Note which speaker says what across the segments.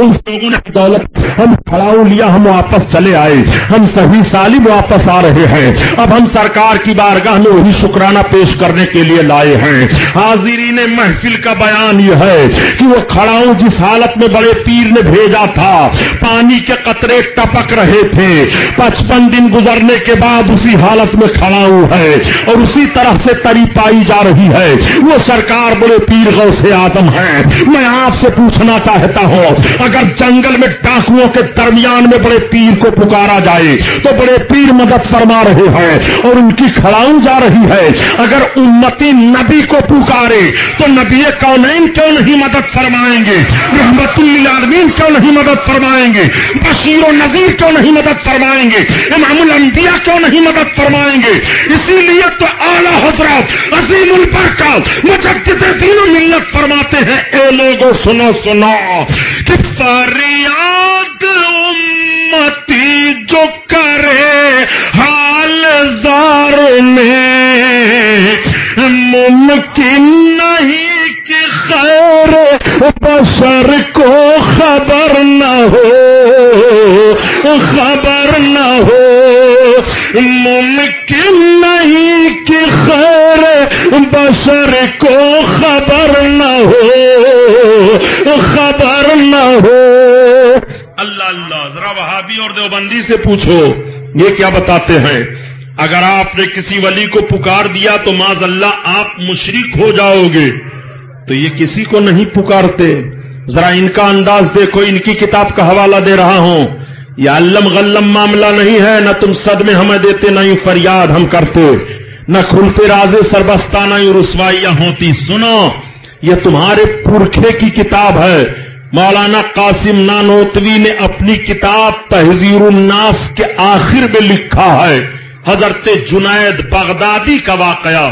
Speaker 1: ان لوگوں نے دولت ہم کھڑاؤ لیا، ہم واپس چلے آئے۔ ہم صحیح سالم واپس آ رہے ہیں۔ اب ہم سرکار کی بارگاہ میں وہی شکرانہ پیش کرنے کے لیے لائے ہیں۔ حاضرین محفل کا بیان یہ ہے کہ وہ کھڑاؤں جس حالت میں بڑے پیر نے بھیجا تھا، پانی کے قطرے ٹپک رہے تھے۔ پچپن دن گزرنے کے بعد اسی حالت میں کھڑاؤں ہے اور اسی طرح سے تری پائی جا رہی ہے۔ وہ سرکار بڑے پیر غو سے آدم ہے میں آپ سے پوچھنا چاہتا ہوں اگر جنگل میں ڈاکوؤں کے درمیان میں بڑے پیر کو پکارا جائے، تو بڑے پیر مدد فرما رہے ہیں اور ان کی کھڑاؤں جا رہی ہے۔ اگر امتی نبی کو پکارے، تو نبی کونین کیوں نہیں مدد فرمائیں گے؟ رحمت العالمین کیوں نہیں مدد فرمائیں گے؟ بشیر و نذیر کیوں نہیں مدد فرمائیں گے؟ امام الانبیاء کیوں نہیں مدد فرمائیں گے؟ اسی لیے تو اعلی حضرت عظیم البرکات مجدد دین و ملت فرماتے ہیں، اے لوگوں سنو سنو، کہ فریاد امتی جو کرے حال زار میں ممکن نہیں کہ خیر بشر کو خبر نہ ہو، خبر نہ ہو۔ ممکن نہیں کہ خیر بشر کو خبر نہ ہو، خبر نہ ہو۔ اللہ اللہ، ذرا وہابی اور دیوبندی سے پوچھو، یہ کیا بتاتے ہیں؟ اگر آپ نے کسی ولی کو پکار دیا تو ماض اللہ آپ مشرک ہو جاؤ گے۔ تو یہ کسی کو نہیں پکارتے۔ ذرا ان کا انداز دیکھو، ان کی کتاب کا حوالہ دے رہا ہوں۔ یہ علم غلم معاملہ نہیں ہے، نہ تم صد میں ہمیں دیتے، نہ یوں فریاد ہم کرتے۔ نہ کھلتے رازے سربستہ نہ یوں رسوائیاں ہوتی۔ سنو، یہ تمہارے پورکھے کی کتاب ہے۔ مولانا قاسم نانوتوی نے اپنی کتاب تہذیر الناس کے آخر میں لکھا ہے۔ حضرت جنید بغدادی کا واقعہ۔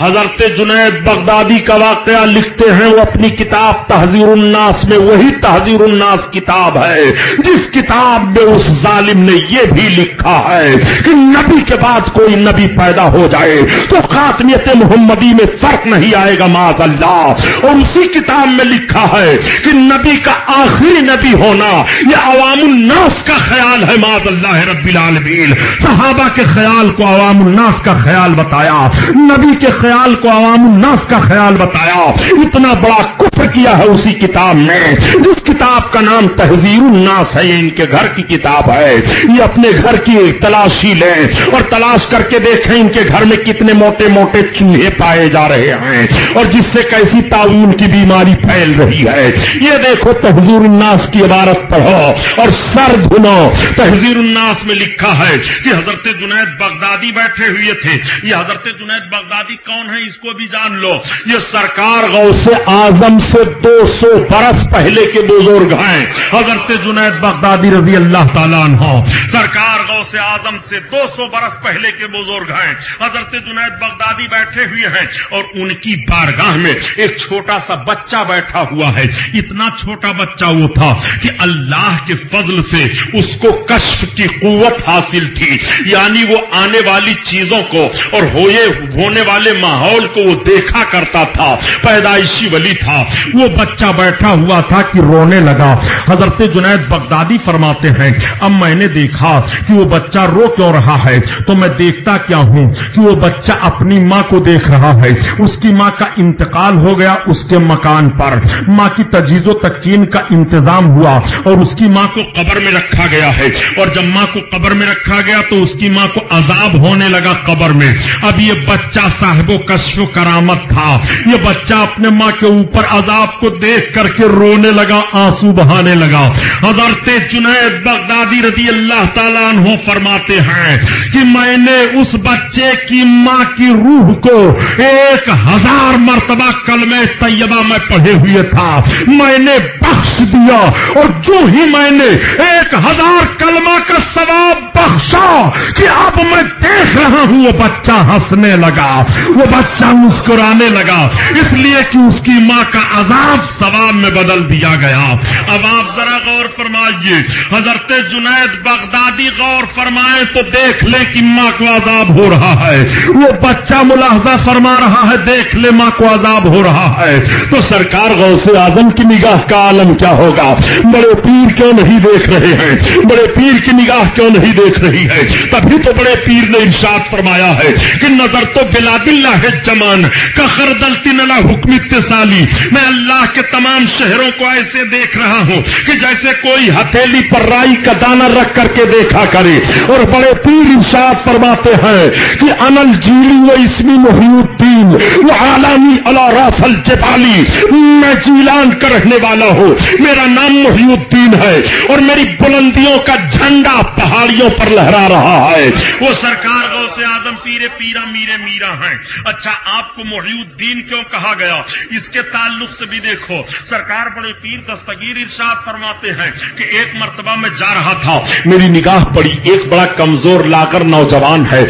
Speaker 1: حضرت جنید بغدادی کا واقعہ لکھتے ہیں، وہ اپنی کتاب تحزیر الناس میں، وہی تحزیر الناس کتاب ہے، جس کتاب میں اس ظالم نے یہ بھی لکھا ہے کہ نبی کے بعد کوئی نبی پیدا ہو جائے تو خاتمیت محمدی میں فرق نہیں آئے گا، معاذ اللہ۔ اور اسی کتاب میں لکھا ہے کہ نبی کا آخری نبی ہونا، یہ عوام الناس کا خیال ہے، معاذ اللہ رب العالمین۔ صحابہ کے خیال کو عوام الناس کا خیال بتایا۔ نبی کے خیال کو عوام الناس کا خیال بتایا۔ اتنا بڑا کفر کیا ہے اسی کتاب میں۔ جس کتاب کا نام تہذیر الناس ہے ان کے گھر کی کتاب ہے۔ یہ اپنے گھر کی تلاشی لیں اور تلاش کر کے دیکھیں ان کے گھر میں کتنے موٹے موٹے چوہے پائے جا رہے ہیں اور جس سے کیسی تعاون کی بیماری پھیل رہی ہے۔ یہ دیکھو تہذیر الناس کی عبارت پڑھو اور سر دھنو۔ تہذیر الناس میں لکھا ہے کہ حضرت جنید بغدادی بیٹھے ہوئے تھے۔ یہ حضرت جنید بغدادی کون کون ہے اس کو بھی جان لو۔ یہ سرکار غوث آزم سے دو سو برس پہلے کے بزرگ ہیں۔ حضرت جنید بغدادی رضی اللہ تعالیٰ عنہ۔ سرکار غوث آزم سے دو سو برس پہلے کے بزرگ ہیں۔ حضرت جنید بغدادی بیٹھے ہوئے ہیں اور ان کی بارگاہ میں ایک چھوٹا سا بچہ بیٹھا ہوا ہے۔ اتنا چھوٹا بچہ وہ تھا کہ اللہ کے فضل سے اس کو کشف کی قوت حاصل تھی۔ یعنی وہ آنے والی چیزوں کو اور ہوئے ہونے والے ماحول کو وہ دیکھا کرتا تھا، پیدائشی ولی تھا۔ وہ بچہ بیٹھا ہوا تھا کہ رونے لگا۔ حضرت جنید بغدادی فرماتے ہیں، اب میں نے دیکھا کہ وہ بچہ رو کیوں رہا ہے؟ تو میں دیکھتا کیا ہوں کہ وہ بچہ اپنی ماں کو دیکھ رہا ہے۔ اس کی ماں کا انتقال ہو گیا اس کے مکان پر۔ ماں کی تجیز و تقسیم کا انتظام ہوا اور اس کی ماں کو قبر میں رکھا گیا ہے۔ اور جب ماں کو قبر میں رکھا گیا تو اس کی ماں کو عذاب ہونے لگا قبر میں۔ اب یہ بچہ صاحب و کشف و کرامت تھا۔ یہ بچہ اپنے ماں کے اوپر عذاب کو دیکھ کر کے رونے لگا، آنسو بہانے لگا۔ حضرت جنید بغدادی رضی اللہ تعالیٰ عنہ فرماتے ہیں کہ میں نے اس بچے کی ماں کی روح کو ایک ہزار مرتبہ کلمہ طیبہ میں پڑھے ہوئے تھا۔ میں نے بخش دیا اور جو ہی میں نے ایک ہزار کلمہ کا ثواب بخشا کہ اب میں دیکھ رہا ہوں، وہ بچہ ہنسنے لگا۔ وہ بچہ مسکرانے لگا۔ اس لیے کہ اس کی ماں کا عذاب ثواب میں بدل دیا گیا۔ اب آپ ذرا غور فرمائیے۔ حضرت جنید بغدادی غور فرمائے تو دیکھ لے کہ ماں کو عذاب ہو رہا ہے۔ وہ بچہ ملاحظہ فرما رہا ہے، دیکھ لے ماں کو عذاب ہو رہا ہے۔ تو سرکار غوث اعظم کی نگاہ کا عالم کیا ہوگا؟ بڑے پیر کیوں نہیں دیکھ رہے ہیں؟ بڑے پیر کی نگاہ کیوں نہیں دیکھ رہی ہے؟ تبھی تو بڑے پیر نے ارشاد فرمایا ہے کہ نظر تو بلا بلا ہے جمان کا خردل تنلا حکم اتصالی۔ میں اللہ کے تمام شہروں کو ایسے دیکھ رہا ہوں کہ جیسے کوئی ہتھیلی پر رائی کا دانا رکھ کر کے دیکھا کرے۔ اور بڑے پیر ارشاد فرماتے ہیں کہ انل جیلی و اسمی محی الدین وہ عالمی اللہ رافل جبالی میں جیلان کا رہنے والا ہوں۔ میرا نام محی الدین ہے اور میری بلندیوں کا جھنڈا پہاڑیوں پر لہرا رہا ہے۔ وہ سرکار سے آدم، پیرے پیرا، میرے میرا ہیں۔ اچھا آپ کو محی الدین کیوں کہا گیا؟ اس کے تعلق سے بھی دیکھو۔ سرکار بڑے پیر دستگیر ارشاد فرماتے ہیں کہ ایک مرتبہ میں جا رہا تھا۔ میری نگاہ پڑی۔ ایک بڑا کمزور لاغر نوجوان ہے۔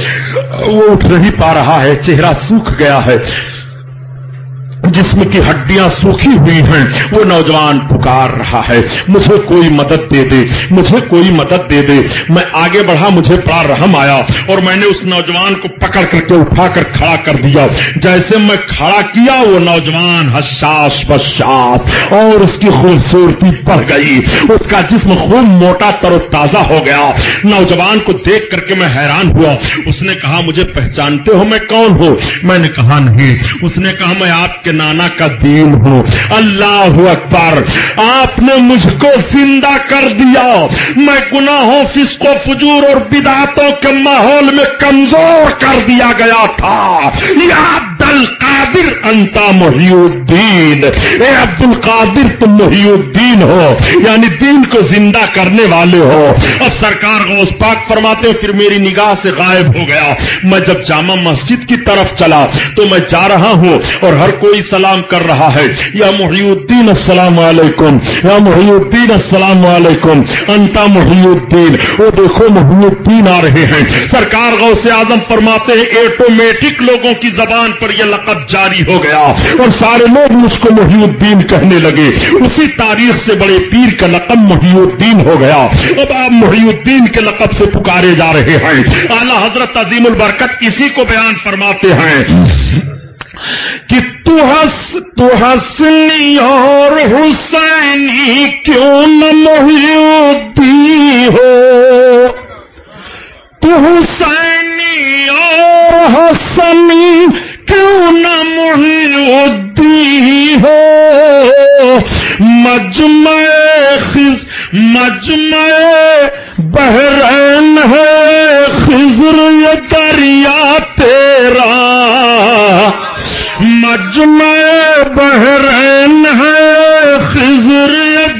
Speaker 1: وہ اٹھ نہیں پا رہا ہے۔ چہرہ سوکھ گیا ہے۔ جسم کی ہڈیاں سوکھی ہوئی ہیں، وہ نوجوان پکار رہا ہے۔ مجھے کوئی مدد دے دے، مجھے کوئی مدد دے دے۔ میں آگے بڑھا، مجھے بڑا رحم آیا۔ اور میں نے اس نوجوان کو پکڑ کر کے اٹھا کر کھڑا کر دیا۔ جیسے میں کھڑا کیا، وہ نوجوان حساس بشاس اور اس کی خوبصورتی بڑھ گئی۔ اس کا جسم خوب موٹا تر و تازہ ہو گیا۔ نوجوان کو دیکھ کر کے میں حیران ہوا۔ اس نے کہا، مجھے پہچانتے ہو، میں کون ہوں؟ میں نے کہا، نہیں۔ اس نے کہا، میں آپ کے نانا کا دین ہوں اللہ اکبر، آپ نے مجھ کو زندہ کر دیا۔ میں گناہوں، فسق و فجور اور بداتوں کے ماحول میں کمزور کر دیا گیا تھا۔ یہ آپ القادر انتا محی الدین۔ اے عبد القادر تم محی الدین ہو یعنی دین کو زندہ کرنے والے ہو۔ اب سرکار غوث پاک فرماتے ہیں، پھر میری نگاہ سے غائب ہو گیا۔ میں جب جامع مسجد کی طرف چلا تو میں جا رہا ہوں اور ہر کوئی سلام کر رہا ہے۔ یا محی الدین، السلام علیکم۔ یا محی الدین، السلام علیکم۔ انتا محی الدین۔ وہ دیکھو، محی الدین آ رہے ہیں۔ سرکار غو سے فرماتے ہیں ایٹومیٹک لوگوں کی زبان پر یہ لقب جاری ہو گیا اور سارے لوگ مجھ کو محی الدین کہنے لگے۔ اسی تاریخ سے بڑے پیر کا لقب محی الدین ہو گیا۔ اب آپ محی الدین کے لقب سے پکارے جا رہے ہیں۔ اعلی حضرت عظیم البرکت اسی کو بیان فرماتے ہیں کہ تو ہس تو ہسنی اور حسینی کیوں نہ محیودی ہو؟ تو حسینی اور حسنی کیوں نہ محیودی ہو؟ مجمع خز مجمع بحرین ہے خزر یہ دریا تیرا۔ مجمع بحرین ہے خزر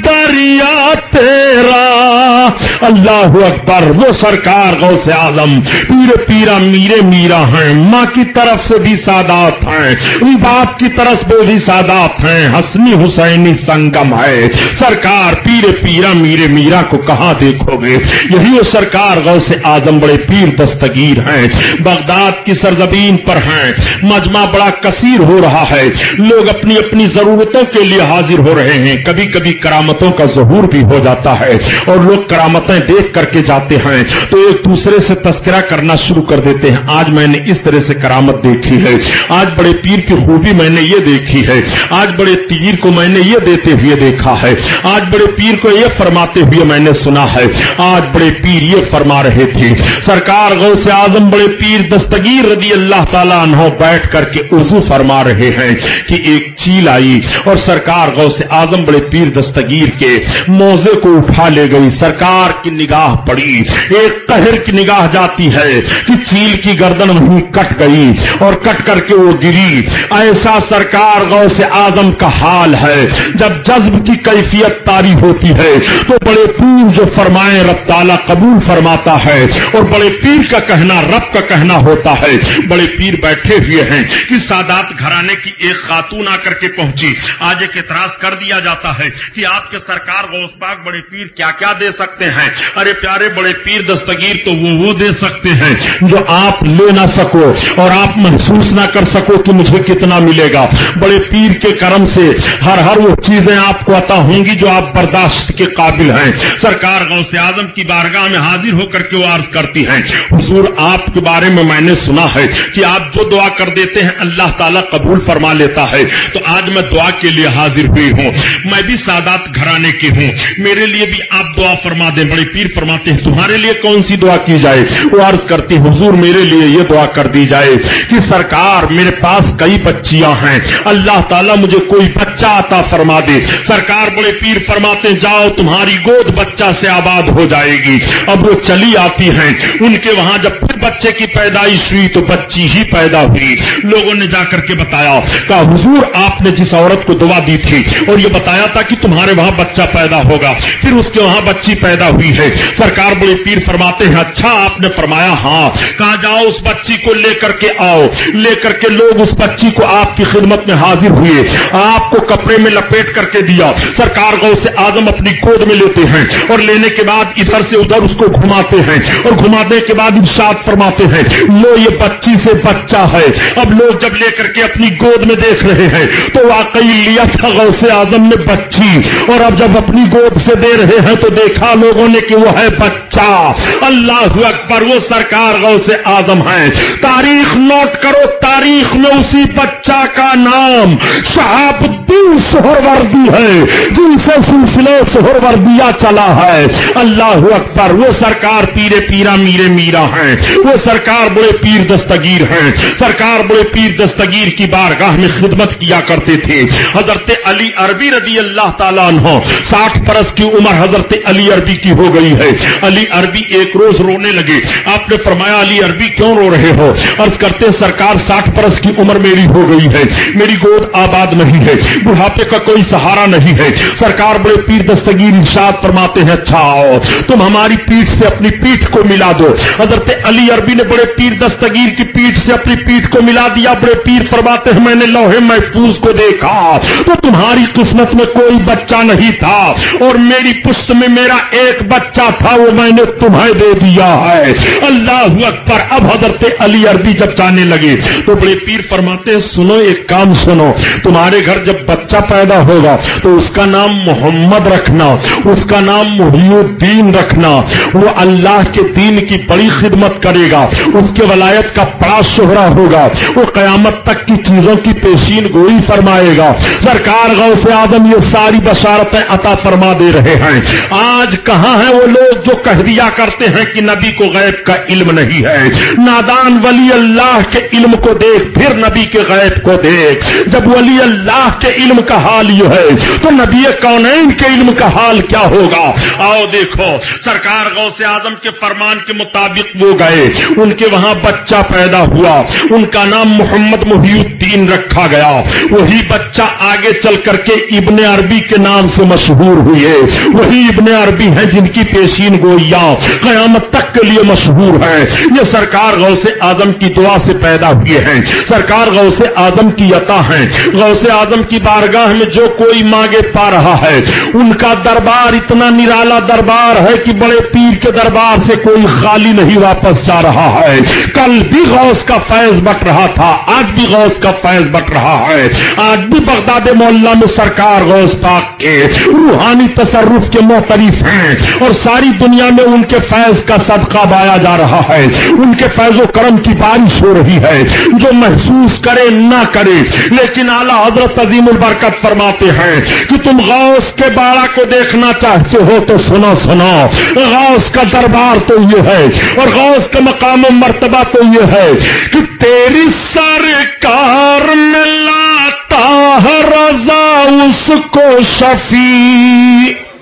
Speaker 1: دریا تیرا۔ اللہ اکبر، وہ سرکار غو سے آزم پیر پیرا میرے میرا ہیں، ماں کی طرف سے بھی سادات ہیں باپ کی طرف سے بھی سادات ہیں، حسنی حسینی سنگم ہے۔ سرکار پیر پیرا میرے میرا کو کہاں دیکھو گے؟ یہی وہ سرکار غو سے بڑے پیر دستگیر ہیں، بغداد کی سرزبین پر ہیں۔ مجمع بڑا کثیر ہو رہا ہے۔ لوگ اپنی اپنی ضرورتوں کے لیے حاضر ہو رہے ہیں۔ کبھی کبھی کرامتوں کا ظہور بھی ہو جاتا ہے اور لوگ کرامت کرامتیں دیکھ کر کے جاتے ہیں تو ایک دوسرے سے تذکرہ کرنا شروع کر دیتے ہیں۔ آج میں نے اس طرح سے کرامت دیکھی ہے۔ آج بڑے پیر کی خوبی میں نے یہ دیکھی ہے۔ آج بڑے تیر کو میں نے یہ دیتے ہوئے دیکھا ہے۔ آج بڑے پیر کو یہ فرماتے ہوئے میں نے سنا ہے۔ آج بڑے پیر یہ فرما رہے تھے۔ سرکار غو سے آزم بڑے پیر دستگیر رضی اللہ تعالیٰ عنہ بیٹھ کر کے ارزو فرما رہے ہیں کہ ایک چیل آئی اور سرکار غو سے آزم بڑے پیر دستگیر کے موزے کو اٹھا لے گئی۔ سرکار کی نگاہ پڑی، ایک قہر کی نگاہ جاتی ہے کہ چیل کی گردن وہیں کٹ گئی اور کٹ کر کے وہ گری۔ ایسا سرکار غو سے آزم کا حال ہے۔ جب جذب کی کیفیت تاری ہوتی ہے، تو بڑے پیر جو فرمائے رب تعالیٰ قبول فرماتا ہے اور بڑے پیر کا کہنا رب کا کہنا ہوتا ہے۔ بڑے پیر بیٹھے ہوئے ہیں کہ سادات گھرانے کی ایک خاتون آ کر کے پہنچی۔ آج ایک اعتراض کر دیا جاتا ہے کہ آپ کے سرکار غوث پاک بڑے پیر کیا کیا دے سکتے ہیں۔ ارے پیارے بڑے پیر دستگیر تو وہ وہ دے سکتے ہیں جو آپ لے نہ سکو اور آپ محسوس نہ کر سکو کہ مجھے کتنا ملے گا۔ بڑے پیر کے کرم سے ہر ہر وہ چیزیں آپ کو عطا ہوں گی جو آپ برداشت کے قابل ہیں۔ سرکار غوث اعظم کی بارگاہ میں حاضر ہو کر کے وہ عرض کرتی ہیں؟ حضور، آپ کے بارے میں میں نے سنا ہے کہ آپ جو دعا کر دیتے ہیں، اللہ تعالیٰ قبول فرما لیتا ہے۔ تو آج میں دعا کے لیے حاضر ہوئی ہوں۔ میں بھی سادات گھرانے کی ہوں۔ میرے لیے بھی آپ دعا فرما دیں۔ بڑے پیر فرماتے ہیں، تمہارے لیے کون سی دعا کی جائے؟ وہ عرض کرتی حضور میرے لیے یہ دعا کر دی جائے کہ سرکار میرے پاس کئی بچیاں ہیں۔ اللہ تعالیٰ مجھے کوئی بچہ آتا فرما دے۔ سرکار بڑے پیر فرماتے جاؤ، تمہاری گود بچہ سے آباد ہو جائے گی۔ اب وہ چلی آتی ہیں۔ ان کے وہاں جب پھر بچے کی پیدائش ہوئی تو بچی ہی پیدا ہوئی۔ لوگوں نے جا کر کے بتایا، کہا، حضور، آپ نے جس عورت کو دعا دی تھی اور یہ بتایا تھا کہ تمہارے وہاں بچہ پیدا ہوگا۔ پھر اس کے وہاں بچی پیدا ہوئی ہوئی ہے۔ سرکار بڑے پیر فرماتے ہیں اچھا آپ نے فرمایا ہاں۔ کہا، جاؤ اس بچی کو لے کر کے آؤ۔ لے کر کے لوگ اس بچی کو آپ کی خدمت میں حاضر ہوئے۔ آپ کو کپڑے میں لپیٹ کر کے دیا۔ سرکار گو سے آدم اپنی گود میں لیتے ہیں اور لینے کے بعد ادھر سے ادھر اس کو گھماتے ہیں اور گھمانے کے بعد ارشاد فرماتے ہیں، لو، یہ بچی سے بچہ ہے۔ اب لوگ جب لے کر کے اپنی گود میں دیکھ رہے ہیں، تو واقعی لیا تھا غو سے آدم نے بچی۔ اور اب جب اپنی گود سے دے رہے ہیں، تو دیکھا لوگوں نے کہ وہ ہے بچہ۔ اللہ اکبر، وہ سرکار غو سے آدم ہے تاریخ نوٹ کرو، تاریخ میں اسی بچہ کا نام شہاب الدین سہر وردی ہے، جن سے سلسلے سہر وردیا چلا ہے۔ اللہ اکبر، وہ سرکار پیرے پیرا میرے میرا ہیں۔ وہ سرکار بڑے پیر دستگیر ہیں۔ سرکار بڑے پیر دستگیر کی بارگاہ میں خدمت کیا کرتے تھے۔ حضرت علی عربی رضی اللہ تعالیٰ عنہ، ساٹھ برس کی عمر حضرت علی عربی کی ہو ہو گئی ہے۔ علی عربی ایک روز رونے لگے۔ آپ نے فرمایا، علی عربی کیوں رو رہے ہو؟ عرض کرتے، سرکار ساٹھ برس کی عمر میری ہو گئی ہے۔ میری گود آباد نہیں ہے۔ بڑھاپے کا کوئی سہارا نہیں ہے۔ سرکار بڑے پیر دستگیر ارشاد فرماتے ہیں اچھا آؤ، تم ہماری پیٹ سے اپنی پیٹ کو ملا دو۔ حضرت علی عربی نے بڑے پیر دستگیر کی پیٹ سے اپنی پیٹ کو ملا دیا۔ بڑے پیر فرماتے ہیں، میں نے لوہے محفوظ کو دیکھا۔ تو تمہاری قسمت میں کوئی بچہ نہیں تھا۔ اور میری پشت میں میرا ایک بچہ تھا وہ میں نے تمہیں دے دیا ہے۔ اللہ اکبر، اب حضرت علی عربی جب جانے لگے تو بڑے پیر فرماتے سنو ایک کام سنو، تمہارے گھر جب بچہ پیدا ہوگا تو اس کا نام محمد رکھنا، اس کا نام محی الدین رکھنا۔ وہ اللہ کے دین کی بڑی خدمت کرے گا، اس کے ولایت کا بڑا شہرا ہوگا۔ وہ قیامت تک کی چیزوں کی پیشین گوئی فرمائے گا۔ سرکار غو سے آدم یہ ساری بشارتیں عطا فرما دے رہے ہیں۔ آج کہاں ہیں وہ لوگ جو کہہ دیا کرتے ہیں کہ نبی کو غیب کا علم نہیں ہے۔ نادان ولی اللہ کے علم کو دیکھ، پھر نبی کے غیب کو دیکھ۔ جب ولی اللہ کے علم کا حال یہ ہے، تو نبی کونین کے علم کا حال کیا ہوگا؟ آؤ دیکھو، سرکار غو سے کے فرمان کے مطابق وہ گئے۔ ان کے وہاں بچہ پیدا ہوا۔ ان کا نام محمد محی الدین رکھا گیا۔ وہی بچہ آگے چل کر کے ابن عربی کے نام سے مشہور ہوئے۔ وہی ابن عربی ہیں جن ان کی پیشین گویا قیامت تک کے لیے مشہور ہے یہ سرکار غو سے آدم کی دعا سے پیدا ہوئے ہیں۔ سرکار غو سے آدم کی عطا ہیں۔ غو سے آدم کی بارگاہ میں جو کوئی مانگے پا رہا ہے۔ ان کا دربار اتنا نرالا دربار ہے کہ بڑے پیر کے دربار سے کوئی خالی نہیں واپس جا رہا ہے۔ کل بھی غوث کا فیض بٹ رہا تھا۔ آج بھی غوث کا فیض بٹ رہا ہے۔ آج بھی بغداد محلہ میں سرکار غوث پاک کے روحانی تصرف کے محترف ہیں۔ اور ساری دنیا میں ان کے فیض کا صدقہ بایا جا رہا ہے۔ ان کے فیض و کرم کی بارش ہو رہی ہے۔ جو محسوس کرے نہ کرے۔ لیکن اعلیٰ حضرت عظیم البرکت فرماتے ہیں کہ تم غوث کے باڑا کو دیکھنا چاہتے ہو تو سنو سنو غوث کا دربار تو یہ ہے۔ اور غوث کا مقام و مرتبہ تو یہ ہے کہ تیری سرکار میں لاتا ہے رضا اس کو شفیع۔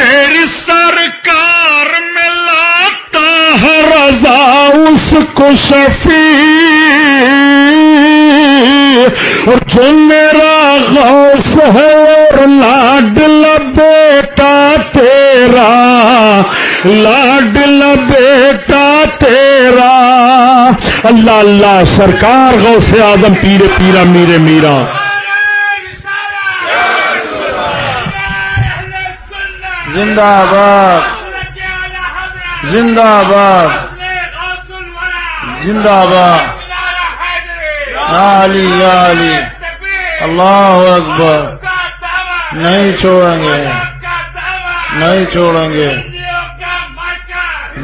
Speaker 1: تیری سرکار میں لاتا ہے رضا اس کو شفیع اور جو میرا غوث ہے اور لاڈل بیٹا تیرا لاڈل بیٹا تیرا۔ اللہ اللہ، سرکار، غوث آدم پیرے پیرا میرے میرا
Speaker 2: زندہ آباد زندہ آباد زندہ آباد۔ علی علی، اللہ اکبر، نہیں چھوڑیں گے، نہیں چھوڑیں گے۔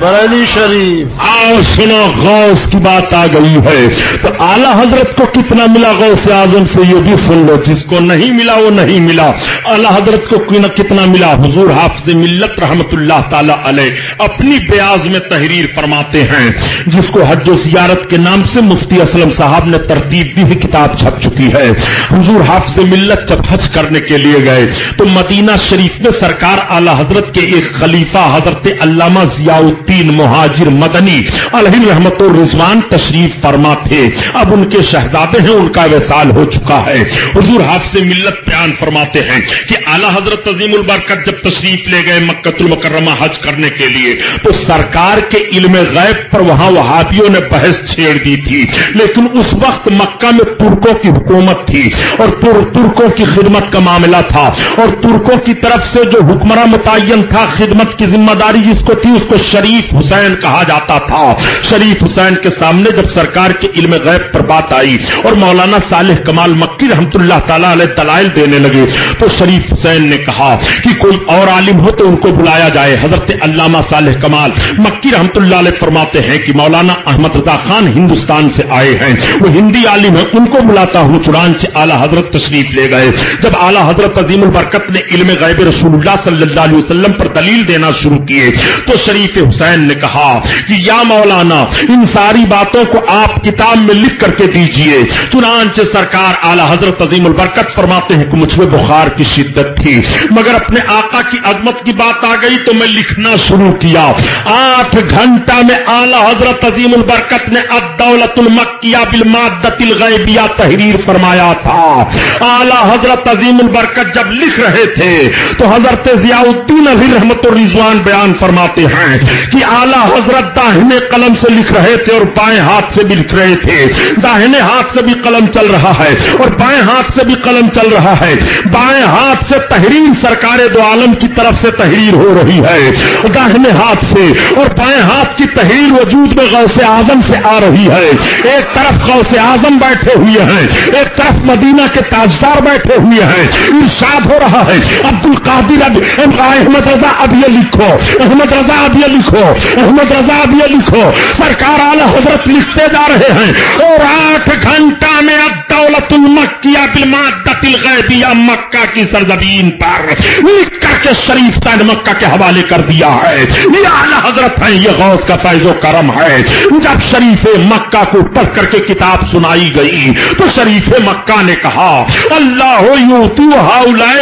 Speaker 2: بریلی شریف۔
Speaker 1: آؤ سنو، غوث کی بات آ گئی ہے۔ تو اعلی حضرت کو کتنا ملا غوث اعظم سے؟ یہ بھی سن لو، جس کو نہیں ملا وہ نہیں ملا۔ اعلی حضرت کو کتنا ملا؟ حضور حافظ ملت رحمت اللہ تعالی علیہ اپنی بیاض میں تحریر فرماتے ہیں۔ جس کو حج و زیارت کے نام سے مفتی اسلم صاحب نے ترتیب دی ہوئی کتاب چھپ چکی ہے۔ حضور حافظ ملت جب حج کرنے کے لیے گئے، تو مدینہ شریف میں سرکار اعلی حضرت کے ایک خلیفہ حضرت علامہ ضیاء الدین مہاجر مدنی علیہ رحمت الرضوان تشریف فرما تھے۔ اب ان کے شہزادے ہیں، ان کا وسال ہو چکا ہے۔ حضور حافظ ملت بیان فرماتے ہیں کہ اعلی حضرت عظیم البرکت جب تشریف لے گئے مکت المکرمہ حج کرنے کے لیے، تو سرکار کے علم غیب پر وہاں وہابیوں نے بحث چھیڑ دی تھی۔ لیکن اس وقت مکہ میں ترکوں کی حکومت تھی اور ترکوں کی خدمت کا معاملہ تھا۔ اور ترکوں کی طرف سے جو حکمراں متعین تھا، خدمت کی ذمہ داری جس کو تھی، اس کو شریف شریف حسین کہا جاتا تھا۔ شریف حسین کے سامنے جب سرکار کے علم غیب پر بات آئی اور مولانا صالح کمال مکی رحمت اللہ تعالیٰ علیہ دلائل دینے لگے، تو شریف حسین نے کہا کہ کوئی اور عالم ہو تو ان کو بلایا جائے۔ حضرت علامہ صالح کمال مکی رحمت اللہ علیہ فرماتے ہیں کہ مولانا احمد رضا خان ہندوستان سے آئے ہیں۔ وہ ہندی عالم ہے ان کو بلاتا ہوں، چنانچہ اعلیٰ حضرت تشریف لے گئے۔ جب اعلیٰ حضرت عظیم البرکت نے علم غیب رسول اللہ صلی اللہ علیہ وسلم پر دلیل دینا شروع کیے، تو شریف حسین حسین نے کہا کہ یا مولانا، ان ساری باتوں کو آپ کتاب میں لکھ کر کے دیجیے۔ چنانچہ سرکار اعلی حضرت عظیم البرکت فرماتے ہیں کہ مجھ میں بخار کی شدت تھی، مگر اپنے آقا کی عظمت کی بات آ گئی تو میں لکھنا شروع کیا۔ آٹھ گھنٹہ میں اعلی حضرت عظیم البرکت نے ادولت المکیہ بالمادت الغیبیہ تحریر فرمایا تھا۔ اعلی حضرت عظیم البرکت جب لکھ رہے تھے تو حضرت ضیاء الدین علی رحمت الرضوان بیان فرماتے ہیں کہ اعلی حضرت داہنے قلم سے لکھ رہے تھے اور بائیں ہاتھ سے بھی لکھ رہے تھے۔ داہنے ہاتھ سے بھی قلم چل رہا ہے اور بائیں ہاتھ سے بھی قلم چل رہا ہے۔ بائیں ہاتھ سے تحریر سرکار دو عالم کی طرف سے تحریر ہو رہی ہے۔ داہنے ہاتھ سے اور بائیں ہاتھ کی تحریر وجود میں غوث اعظم سے آ رہی ہے۔ ایک طرف غوث اعظم بیٹھے ہوئے ہیں، ایک طرف مدینہ کے تاجدار بیٹھے ہوئے ہیں۔ ارشاد ہو رہا ہے عبد القادر احمد رضا اب یہ لکھو، احمد رضا اب یہ لکھو۔ احمد رضا بھی لکھو۔ سرکار اعلی حضرت لکھتے جا رہے ہیں۔ اور آٹھ گھنٹہ میں دولت المکیا بالمادت الغیبیہ مکہ کی سرزمین پر۔ لکھ کر کے شریف سائن مکہ کے حوالے کر دیا ہے۔ یہ اعلی حضرت ہے یہ غوث کا فیض و کرم ہے۔ جب شریف مکہ کو پڑھ کر کے کتاب سنائی گئی، تو شریف مکہ نے کہا، اللہ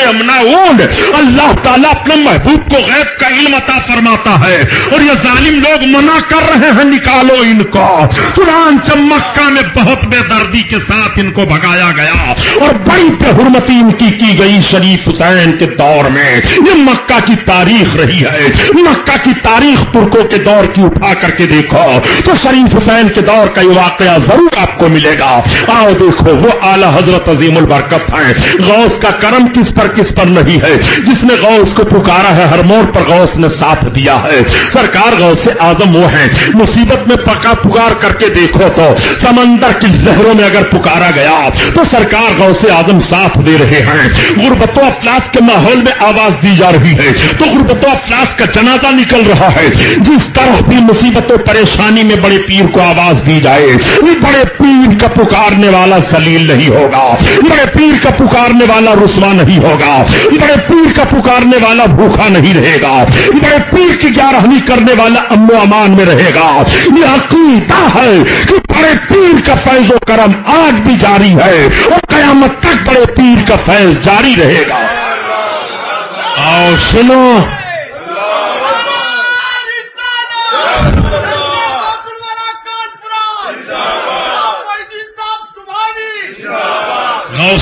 Speaker 1: امنا اون اللہ تعالیٰ اپنے محبوب کو غیب کا علم عطا فرماتا ہے۔ اور یہ ظالم لوگ منع کر رہے ہیں، نکالو ان کو۔ چنانچہ مکہ میں بہت بے دردی کے ساتھ ان کو بھگایا گیا۔ اور بڑی بے حرمتی ان کی کی گئی شریف حسین کے دور میں۔ یہ مکہ کی تاریخ رہی ہے۔ مکہ کی تاریخ ترکوں کے دور کی اٹھا کر کے دیکھو۔ تو شریف حسین کے دور کا یہ واقعہ ضرور آپ کو ملے گا۔ آؤ دیکھو، وہ اعلی حضرت عظیم البرکت ہیں۔ غوث کا کرم کس پر کس پر نہیں ہے۔ جس نے غوث کو پکارا ہے، ہر موڑ پر غوث نے ساتھ دیا ہے۔ سرکار غوث سے آزم وہ ہیں۔ مصیبت میں پکا پکار کر کے دیکھو تو سمندر کی زہروں میں اگر پکارا گیا تو سرکار غوث سے آزم ساتھ دے رہے ہیں۔ غربت و افلاس کے ماحول میں آواز دی جا رہی ہے۔ تو غربت و افلاس کا جنازہ نکل رہا ہے۔ جس طرح بھی مصیبت و پریشانی میں بڑے پیر کو آواز دی جائے یہ بڑے پیر کا پکارنے والا سلیل نہیں ہوگا۔ بڑے پیر کا پکارنے والا رسوا نہیں ہوگا۔ بڑے پیر کا پکارنے والا بھوکا نہیں رہے گا۔ بڑے پیر کی گیارہویں کرنے والا امن و امان میں رہے گا۔ یہ عقیدہ ہے کہ بڑے پیر کا فیض و کرم آج بھی جاری ہے اور قیامت تک بڑے پیر کا فیض جاری رہے گا۔ آؤ سنو۔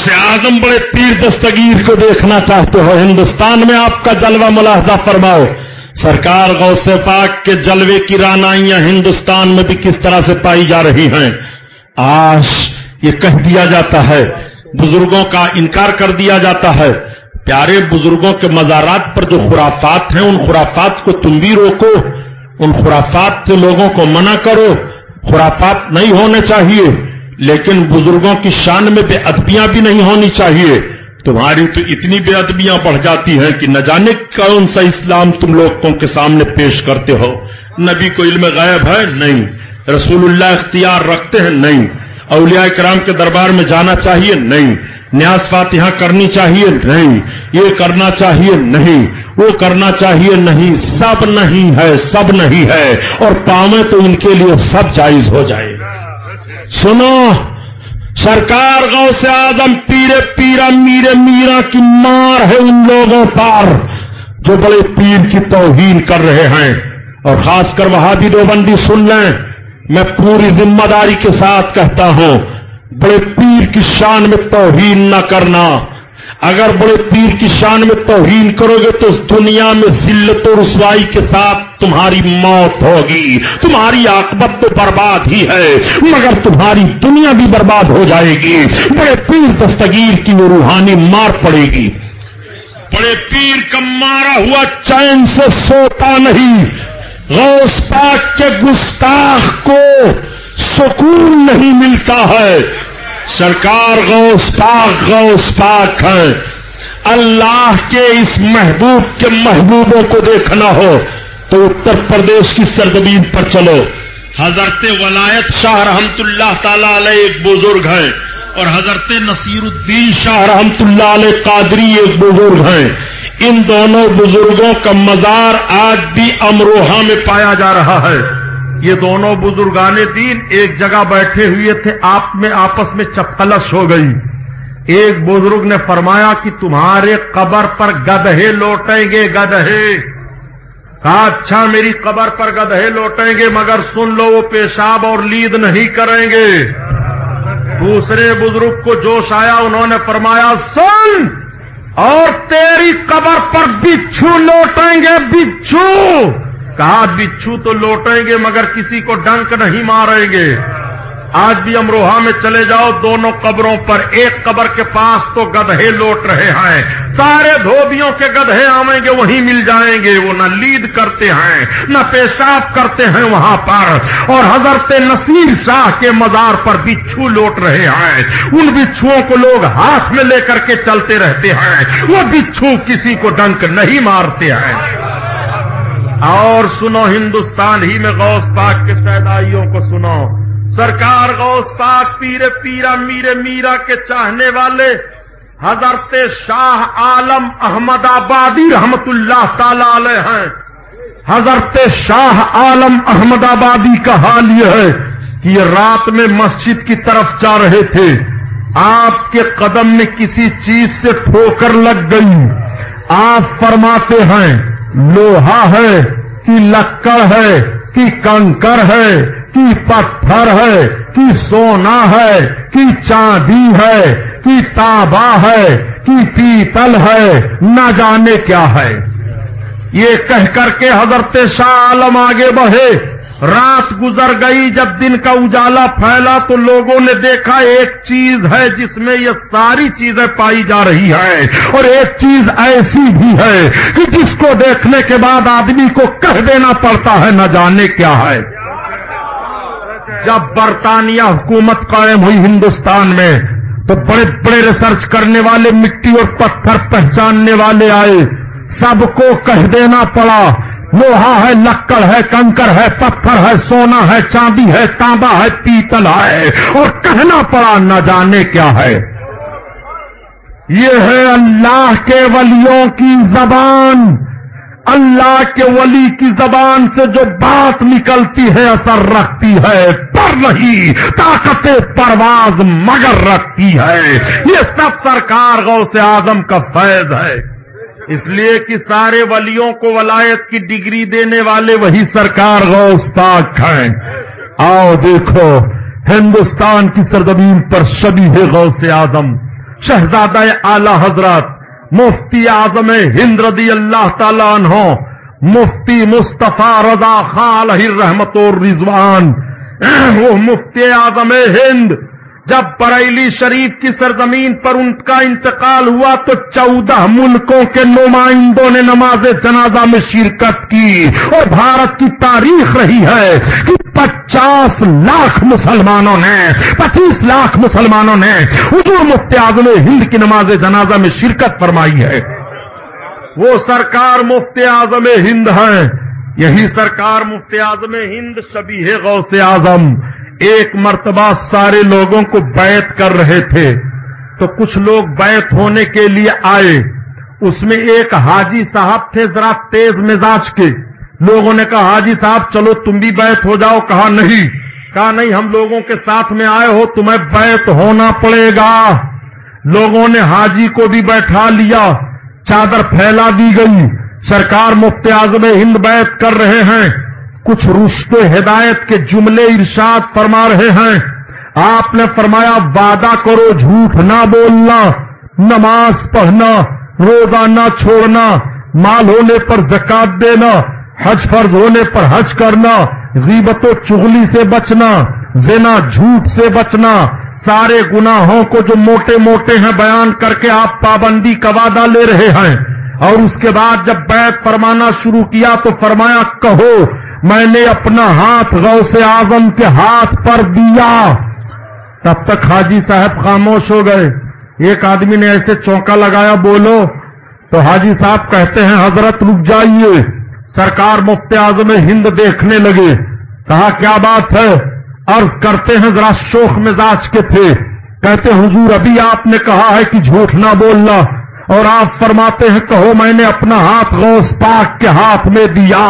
Speaker 1: سے آزم بڑے پیر دستگیر کو دیکھنا چاہتے ہو۔ ہندوستان میں آپ کا جلوہ ملاحظہ فرماؤ۔ سرکار غوث پاک کے جلوے کی رانائیاں ہندوستان میں بھی کس طرح سے پائی جا رہی ہیں؟ آج یہ کہہ دیا جاتا ہے، بزرگوں کا انکار کر دیا جاتا ہے۔ پیارے بزرگوں کے مزارات پر جو خرافات ہیں، ان خرافات کو تم بھی روکو، ان خرافات سے لوگوں کو منع کرو۔ خرافات نہیں ہونے چاہیے، لیکن بزرگوں کی شان میں بے ادبیاں بھی نہیں ہونی چاہیے۔ تمہاری تو اتنی بے ادبیاں بڑھ جاتی ہیں کہ نہ جانے کون سا اسلام تم لوگوں کے سامنے پیش کرتے ہو۔ نبی کو علم غائب ہے؟ نہیں۔ رسول اللہ اختیار رکھتے ہیں؟ نہیں۔ اولیاء کرام کے دربار میں جانا چاہیے؟ نہیں۔ نیاز فاتحہ کرنی چاہیے؟ نہیں۔ یہ کرنا چاہیے؟ نہیں۔ وہ کرنا چاہیے؟ نہیں۔ سب نہیں ہے، سب نہیں ہے۔ اور پاویں تو ان کے لیے سب جائز ہو جائے۔ سنو۔ سرکار غوث سے آدم پیرے پیرا میرے میرا کی مار ہے ان لوگوں پر جو بڑے پیر کی توہین کر رہے ہیں اور خاص کر وہابی بھی دو بندی سن لیں۔ میں پوری ذمہ داری کے ساتھ کہتا ہوں، بڑے پیر کی شان میں توہین نہ کرنا اگر بڑے پیر کی شان میں توہین کرو گے تو اس دنیا میں ذلت و رسوائی کے ساتھ تمہاری موت ہوگی۔ تمہاری آکبت تو برباد ہی ہے، مگر تمہاری دنیا بھی برباد ہو جائے گی۔ بڑے پیر دستگیر کی وہ روحانی مار پڑے گی۔ بڑے پیر کا مارا ہوا چین سے سوتا نہیں۔ غوث پاک کے گستاخ کو سکون نہیں ملتا ہے۔ سرکار غوث پاک غوث پاک ہے اللہ کے اس محبوب کے محبوبوں کو دیکھنا ہو تو اتر پردیش کی سرزمین پر چلو۔ حضرت ولایت شاہ رحمت اللہ تعالی علیہ ایک بزرگ ہیں اور حضرت نصیر الدین شاہ رحمت اللہ علیہ قادری ایک بزرگ ہیں۔ ان دونوں بزرگوں کا مزار آج بھی امروہا میں پایا جا رہا ہے۔ یہ دونوں بزرگان دین ایک جگہ بیٹھے ہوئے تھے، آپ میں آپس میں چپلش ہو گئی۔ ایک بزرگ نے فرمایا کہ تمہارے قبر پر گدہے لوٹیں گے گدہے کہا اچھا میری قبر پر گدہے لوٹیں گے، مگر سن لو، وہ پیشاب اور لید نہیں کریں گے۔ دوسرے بزرگ کو جوش آیا، انہوں نے فرمایا، سن، اور تیری قبر پر بچھو لوٹیں گے، بچھو۔ کہا بچھو تو لوٹیں گے مگر کسی کو ڈنک نہیں ماریں گے۔ آج بھی امروہا میں چلے جاؤ، دونوں قبروں پر ایک قبر کے پاس تو گدھے لوٹ رہے ہیں۔ سارے دھوبیوں کے گدھے آئیں گے، وہیں مل جائیں گے۔ وہ نہ لید کرتے ہیں، نہ پیشاب کرتے ہیں وہاں پر۔ اور حضرت نصیر شاہ کے مزار پر بچھو لوٹ رہے ہیں۔ ان بچھوؤں کو لوگ ہاتھ میں لے کر کے چلتے رہتے ہیں۔ وہ بچھو کسی کو ڈنک نہیں مارتے ہیں۔ اور سنو ہندوستان، ہی میں غوث پاک کے سیدائیوں کو سنو۔ سرکار غوث پاک پیرے پیرا میرے میرا کے چاہنے والے۔ حضرت شاہ عالم احمد آبادی رحمت اللہ تعالی علیہ ہیں۔ حضرت شاہ عالم احمد آبادی کا حال یہ ہے کہ یہ رات میں مسجد کی طرف جا رہے تھے۔ آپ کے قدم میں کسی چیز سے ٹھوکر لگ گئی۔ آپ فرماتے ہیں لوہا ہے کہ لکڑ ہے کہ کنکر ہے کہ پتھر ہے کہ سونا ہے کہ چاندی ہے کہ تابا ہے کہ پیتل ہے، نہ جانے کیا ہے۔ یہ کہہ کر کے حضرت شاہ عالم آگے بڑھے۔ رات گزر گئی، جب دن کا اجالا پھیلا تو لوگوں نے دیکھا ایک چیز ہے جس میں یہ ساری چیزیں پائی جا رہی ہے اور ایک چیز ایسی بھی ہے کہ جس کو دیکھنے کے بعد آدمی کو کہہ دینا پڑتا ہے، نہ جانے کیا ہے۔ جب برطانیہ حکومت قائم ہوئی ہندوستان میں، تو بڑے بڑے ریسرچ کرنے والے، مٹی اور پتھر پہچاننے والے آئے۔ سب کو کہہ دینا پڑا لوہا ہے، لکڑ ہے، کنکر ہے، پتھر ہے، سونا ہے، چاندی ہے، تانبا ہے، پیتل ہے۔ اور کہنا پڑا، نہ جانے کیا ہے۔ یہ ہے اللہ کے ولیوں کی زبان۔ اللہ کے ولی کی زبان سے جو بات نکلتی ہے، اثر رکھتی ہے۔ پر نہیں، طاقت پرواز مگر رکھتی ہے۔ یہ سب سرکار غو سے آدم کا فیض ہے۔ اس لیے کہ سارے ولیوں کو ولایت کی ڈگری دینے والے وہی سرکار غوث پاک ہیں۔ آؤ دیکھو، ہندوستان کی سرزمین پر شبی ہے غوث اعظم۔ شہزادہ اعلی حضرات مفتی اعظم ہند رضی اللہ تعالیٰ عنہ، مفتی مصطفیٰ رضا خان رحمت اور رضوان وہ مفتی اعظم ہند جب بریلی شریف کی سرزمین پر ان کا انتقال ہوا تو چودہ ملکوں کے نمائندوں نے نماز جنازہ میں شرکت کی اور بھارت کی تاریخ رہی ہے کہ پچاس لاکھ مسلمانوں نے، پچیس لاکھ مسلمانوں نے حضور مفتی اعظم ہند کی نماز جنازہ میں شرکت فرمائی ہے۔ وہ سرکار مفتی اعظم ہند ہیں۔ یہی سرکار مفتی اعظم ہند شبی ہے غوث اعظم۔ ایک مرتبہ سارے لوگوں کو بیت کر رہے تھے تو کچھ لوگ بیت ہونے کے لیے آئے۔ اس میں ایک حاجی صاحب تھے ذرا تیز مزاج کے۔ لوگوں نے کہا، حاجی صاحب، چلو تم بھی بیت ہو جاؤ۔ کہا، نہیں۔ کہا، نہیں، ہم لوگوں کے ساتھ میں آئے ہو، تمہیں بیت ہونا پڑے گا۔ لوگوں نے حاجی کو بھی بیٹھا لیا۔ چادر پھیلا دی گئی۔ سرکار مفت اعظم ہند بیت کر رہے ہیں۔ کچھ رشتے ہدایت کے جملے ارشاد فرما رہے ہیں۔ آپ نے فرمایا، وعدہ کرو، جھوٹ نہ بولنا، نماز پڑھنا، روزہ نہ چھوڑنا، مال ہونے پر زکات دینا، حج فرض ہونے پر حج کرنا، غیبت و چغلی سے بچنا، زنا جھوٹ سے بچنا، سارے گناہوں کو جو موٹے موٹے ہیں بیان کر کے آپ پابندی کا وعدہ لے رہے ہیں۔ اور اس کے بعد جب بیت فرمانا شروع کیا تو فرمایا، کہو میں نے اپنا ہاتھ غوث اعظم کے ہاتھ پر دیا۔ تب تک حاجی صاحب خاموش ہو گئے۔ ایک آدمی نے ایسے چونکا لگایا، بولو۔ تو حاجی صاحب کہتے ہیں، حضرت رک جائیے۔ سرکار مفت اعظم ہند دیکھنے لگے۔ کہا، کیا بات ہے؟ عرض کرتے ہیں، ذرا شوخ مزاج کے تھے۔ کہتے، حضور، ابھی آپ نے کہا ہے کہ جھوٹ نہ بولنا۔ اور آپ فرماتے ہیں، کہو میں نے اپنا ہاتھ غوث پاک کے ہاتھ میں دیا،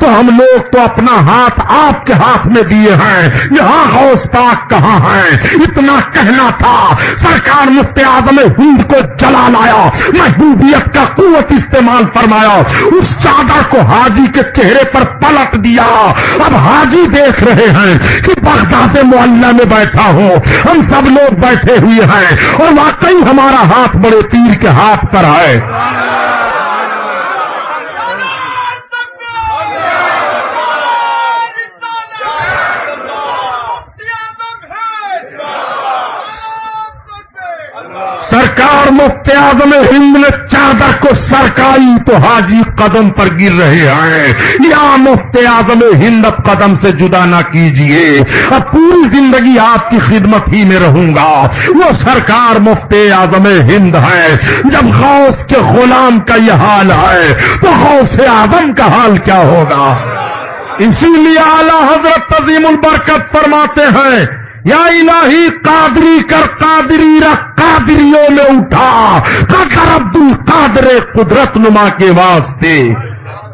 Speaker 1: تو ہم لوگ تو اپنا ہاتھ آپ کے ہاتھ میں دیے ہیں۔ یہاں غوث پاک کہاں ہے اتنا کہنا تھا، سرکار مفت اعظم ہند کو جلا لایا، محبوبیت کا قوت استعمال فرمایا، اس چادر کو حاجی کے چہرے پر پلٹ دیا۔ اب حاجی دیکھ رہے ہیں کہ بغداد معلّہ میں بیٹھا ہوں ہم سب لوگ بیٹھے ہوئے ہیں، اور واقعی ہمارا ہاتھ بڑے پیر کے ہاتھ پر ہے سرکار مفت اعظم ہند نے چادر کو سرکاری تو حاجی قدم پر گر رہے ہیں۔ یا مفت اعظم ہند اب قدم سے جدا نہ کیجیے اب پوری زندگی آپ کی خدمت ہی میں رہوں گا۔ وہ سرکار مفت اعظم ہند ہے۔ جب غوث کے غلام کا یہ حال ہے، تو غوث اعظم کا حال کیا ہوگا؟ اسی لیے اعلی حضرت تظیم البرکت فرماتے ہیں یا الہی قادری کر قادری رکھ قادریوں میں اٹھا قدر عبد القادر قدرت نما کے واسطے،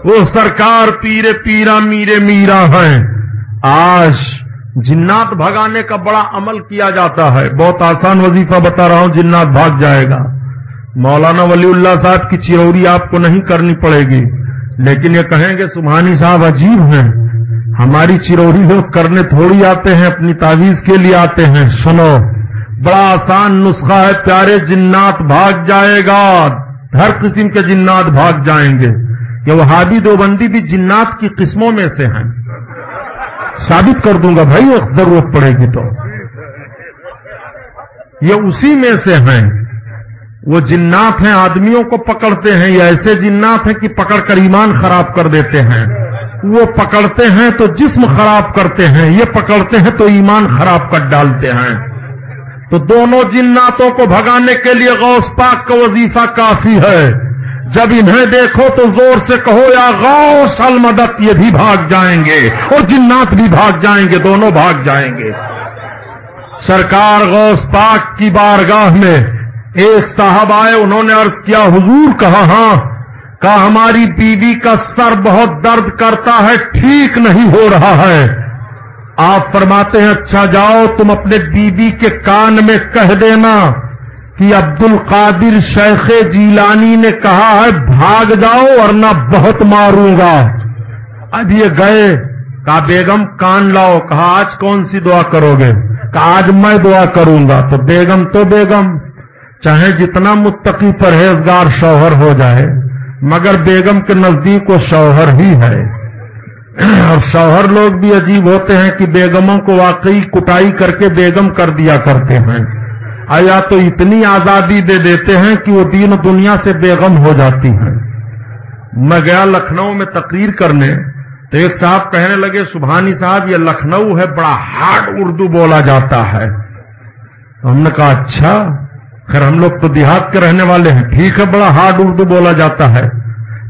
Speaker 1: وہ سرکار پیرے پیرا میرے میرا ہیں۔ آج جنات بھگانے کا بڑا عمل کیا جاتا ہے۔ بہت آسان وظیفہ بتا رہا ہوں، جنات بھاگ جائے گا۔ مولانا ولی اللہ صاحب کی چیوری آپ کو نہیں کرنی پڑے گی، لیکن یہ کہیں گے سبحانی صاحب عجیب ہیں۔ ہماری چروڑی لوگ کرنے تھوڑی آتے ہیں، اپنی تعویذ کے لیے آتے ہیں۔ سنو، بڑا آسان نسخہ ہے، پیارے جنات بھاگ جائے گا۔ ہر قسم کے جنات بھاگ جائیں گے۔ یہ وہ ہابی دو بندی بھی جنات کی قسموں میں سے ہیں۔ ثابت کر دوں گا بھائی ضرورت پڑے گی تو۔ یہ اسی میں سے ہیں۔ وہ جنات ہیں، آدمیوں کو پکڑتے ہیں۔ یہ ایسے جنات ہیں کہ پکڑ کر ایمان خراب کر دیتے ہیں۔ وہ پکڑتے ہیں تو جسم خراب کرتے ہیں، یہ پکڑتے ہیں تو ایمان خراب کر ڈالتے ہیں۔ تو دونوں جناتوں کو بھگانے کے لیے غوث پاک کا وظیفہ کافی ہے۔ جب انہیں دیکھو تو زور سے کہو، یا غوث المدت یہ بھی بھاگ جائیں گے اور جنات بھی بھاگ جائیں گے، دونوں بھاگ جائیں گے۔ سرکار غوث پاک کی بارگاہ میں ایک صاحب آئے، انہوں نے عرض کیا، حضور کہا ہاں کہا، ہماری بیوی کا سر بہت درد کرتا ہے، ٹھیک نہیں ہو رہا ہے۔ آپ فرماتے ہیں اچھا جاؤ، تم اپنے بیوی کے کان میں کہہ دینا کہ عبد القادر شیخ جیلانی نے کہا ہے، بھاگ جاؤ ورنہ بہت ماروں گا۔ اب یہ گئے، کہا، بیگم، کان لاؤ۔ کہا، آج کون سی دعا کرو گے؟ کہا، آج میں دعا کروں گا۔ تو بیگم تو بیگم، چاہے جتنا متقی پرہیزگار شوہر ہو جائے مگر بیگم کے نزدیک وہ شوہر ہی ہے۔ اور شوہر لوگ بھی عجیب ہوتے ہیں کہ بیگموں کو واقعی کٹائی کر کے بیگم کر دیا کرتے ہیں۔ یا تو اتنی آزادی دے دیتے ہیں کہ وہ دین دنیا سے بیگم ہو جاتی ہیں۔ میں گیا لکھنؤ میں تقریر کرنے تو ایک صاحب کہنے لگے، سبحانی صاحب، یہ لکھنؤ ہے، بڑا ہارڈ اردو بولا جاتا ہے۔ تو ہم نے کہا اچھا خیر ہم لوگ تو دیہات کے رہنے والے ہیں۔ ٹھیک ہے، بڑا ہارڈ اردو بولا جاتا ہے۔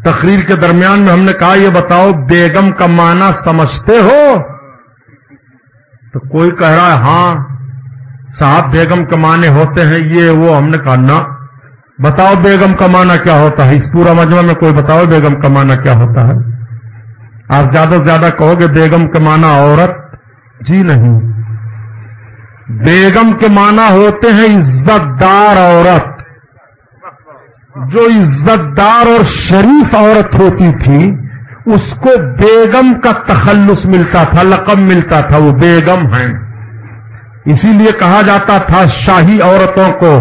Speaker 1: تقریر کے درمیان میں ہم نے کہا، یہ بتاؤ، بیگم کا معنی سمجھتے ہو؟ تو کوئی کہہ رہا ہے ہاں صاحب بیگم کے معنی ہوتے ہیں، یہ وہ، ہم نے کہا، نہ۔ بتاؤ بیگم کا معنی کیا ہوتا ہے۔ اس پورا مجمع میں کوئی بتاؤ بیگم کا معنی کیا ہوتا ہے۔ آپ زیادہ سے زیادہ کہو گے، بیگم کے معنی عورت؟ جی نہیں۔ بیگم کے معنی ہوتے ہیں عزت دار عورت۔ جو عزت دار اور شریف عورت ہوتی تھی، اس کو بیگم کا تخلص ملتا تھا، لقب ملتا تھا، وہ بیگم ہیں۔ اسی لیے کہا جاتا تھا شاہی عورتوں کو،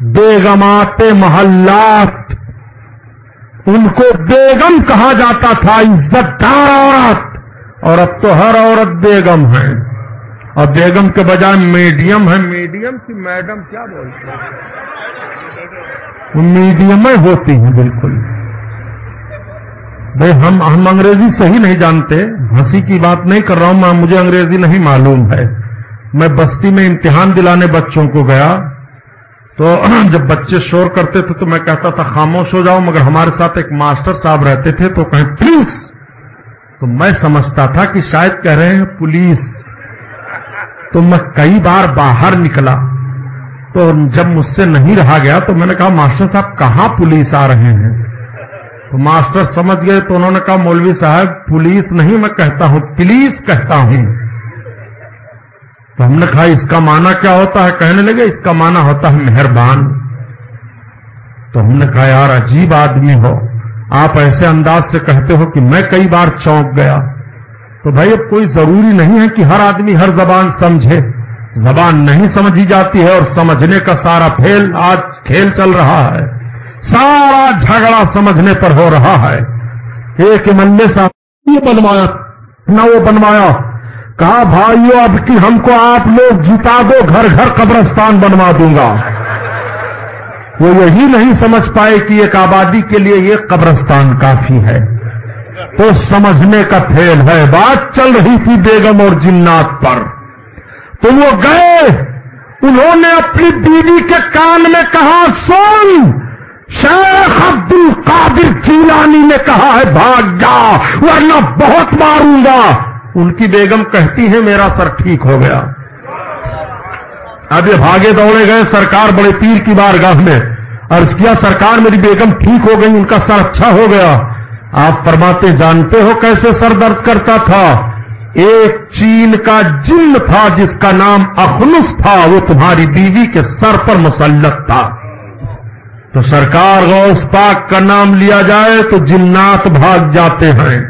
Speaker 1: بیگمات محلات۔ ان کو بیگم کہا جاتا تھا عزت دار عورت اور اب تو ہر عورت بیگم ہے۔ اور بیگم کے بجائے میڈیم ہے، میڈیم کی میڈم کیا بولتے ہیں؟ میڈیم ہوتی ہیں، بالکل۔ بھائی، ہم ہم انگریزی صحیح نہیں جانتے۔ ہنسی کی بات نہیں کر رہا ہوں، میں، مجھے انگریزی نہیں معلوم ہے۔ میں بستی میں امتحان دلانے بچوں کو گیا۔ تو جب بچے شور کرتے تھے تو میں کہتا تھا، خاموش ہو جاؤ، مگر ہمارے ساتھ ایک ماسٹر صاحب رہتے تھے تو کہیں، پلیز! تو میں سمجھتا تھا کہ شاید کہہ رہے ہیں، پولیس! تو میں کئی بار باہر نکلا تو جب مجھ سے نہیں رہا گیا تو میں نے کہا، ماسٹر صاحب، کہاں پولیس آ رہے ہیں? تو ماسٹر سمجھ گئے تو انہوں نے کہا، مولوی صاحب، پولیس نہیں میں کہتا ہوں پلیز کہتا ہوں. تو ہم نے کہا، اس کا معنی کیا ہوتا ہے؟ کہنے لگے، اس کا معنی ہوتا ہے مہربان. تو ہم نے کہا، یار، عجیب آدمی ہو، آپ ایسے انداز سے کہتے ہو کہ میں کئی بار چونک گیا تو بھائی اب کوئی ضروری نہیں ہے کہ ہر آدمی ہر زبان سمجھے۔ زبان نہیں سمجھی جاتی ہے اور سمجھنے کا سارا پھیل آج کھیل چل رہا ہے۔ سارا جھگڑا سمجھنے پر ہو رہا ہے۔ ایک ملے صاحب یہ بنوایا۔ نہ وہ بنوایا۔ کہا، بھائیو، اب کی ہم کو آپ لوگ جتا دو، گھر گھر قبرستان بنوا دوں گا۔ وہ یہی نہیں سمجھ پائے کہ ایک آبادی کے لیے یہ قبرستان کافی ہے۔ تو سمجھنے کا پھیل ہے۔ بات چل رہی تھی بیگم اور جنات پر۔ تو وہ گئے۔ انہوں نے اپنی بیوی کے کان میں کہا، سن، شیخ عبد القادر چیلانی نے کہا ہے، بھاگ جا، ورنہ بہت ماروں گا۔ ان کی بیگم کہتی ہے، میرا سر ٹھیک ہو گیا۔ اب یہ بھاگے دوڑے گئے۔ سرکار بڑے پیر کی بارگاہ میں عرض کیا، سرکار، میری بیگم ٹھیک ہو گئی، ان کا سر اچھا ہو گیا۔ آپ فرماتے جانتے ہو کیسے سر درد کرتا تھا؟ ایک چین کا جن تھا جس کا نام اخنس تھا، وہ تمہاری بیوی کے سر پر مسلط تھا۔ تو سرکار غوث پاک کا نام لیا جائے تو جنات بھاگ جاتے ہیں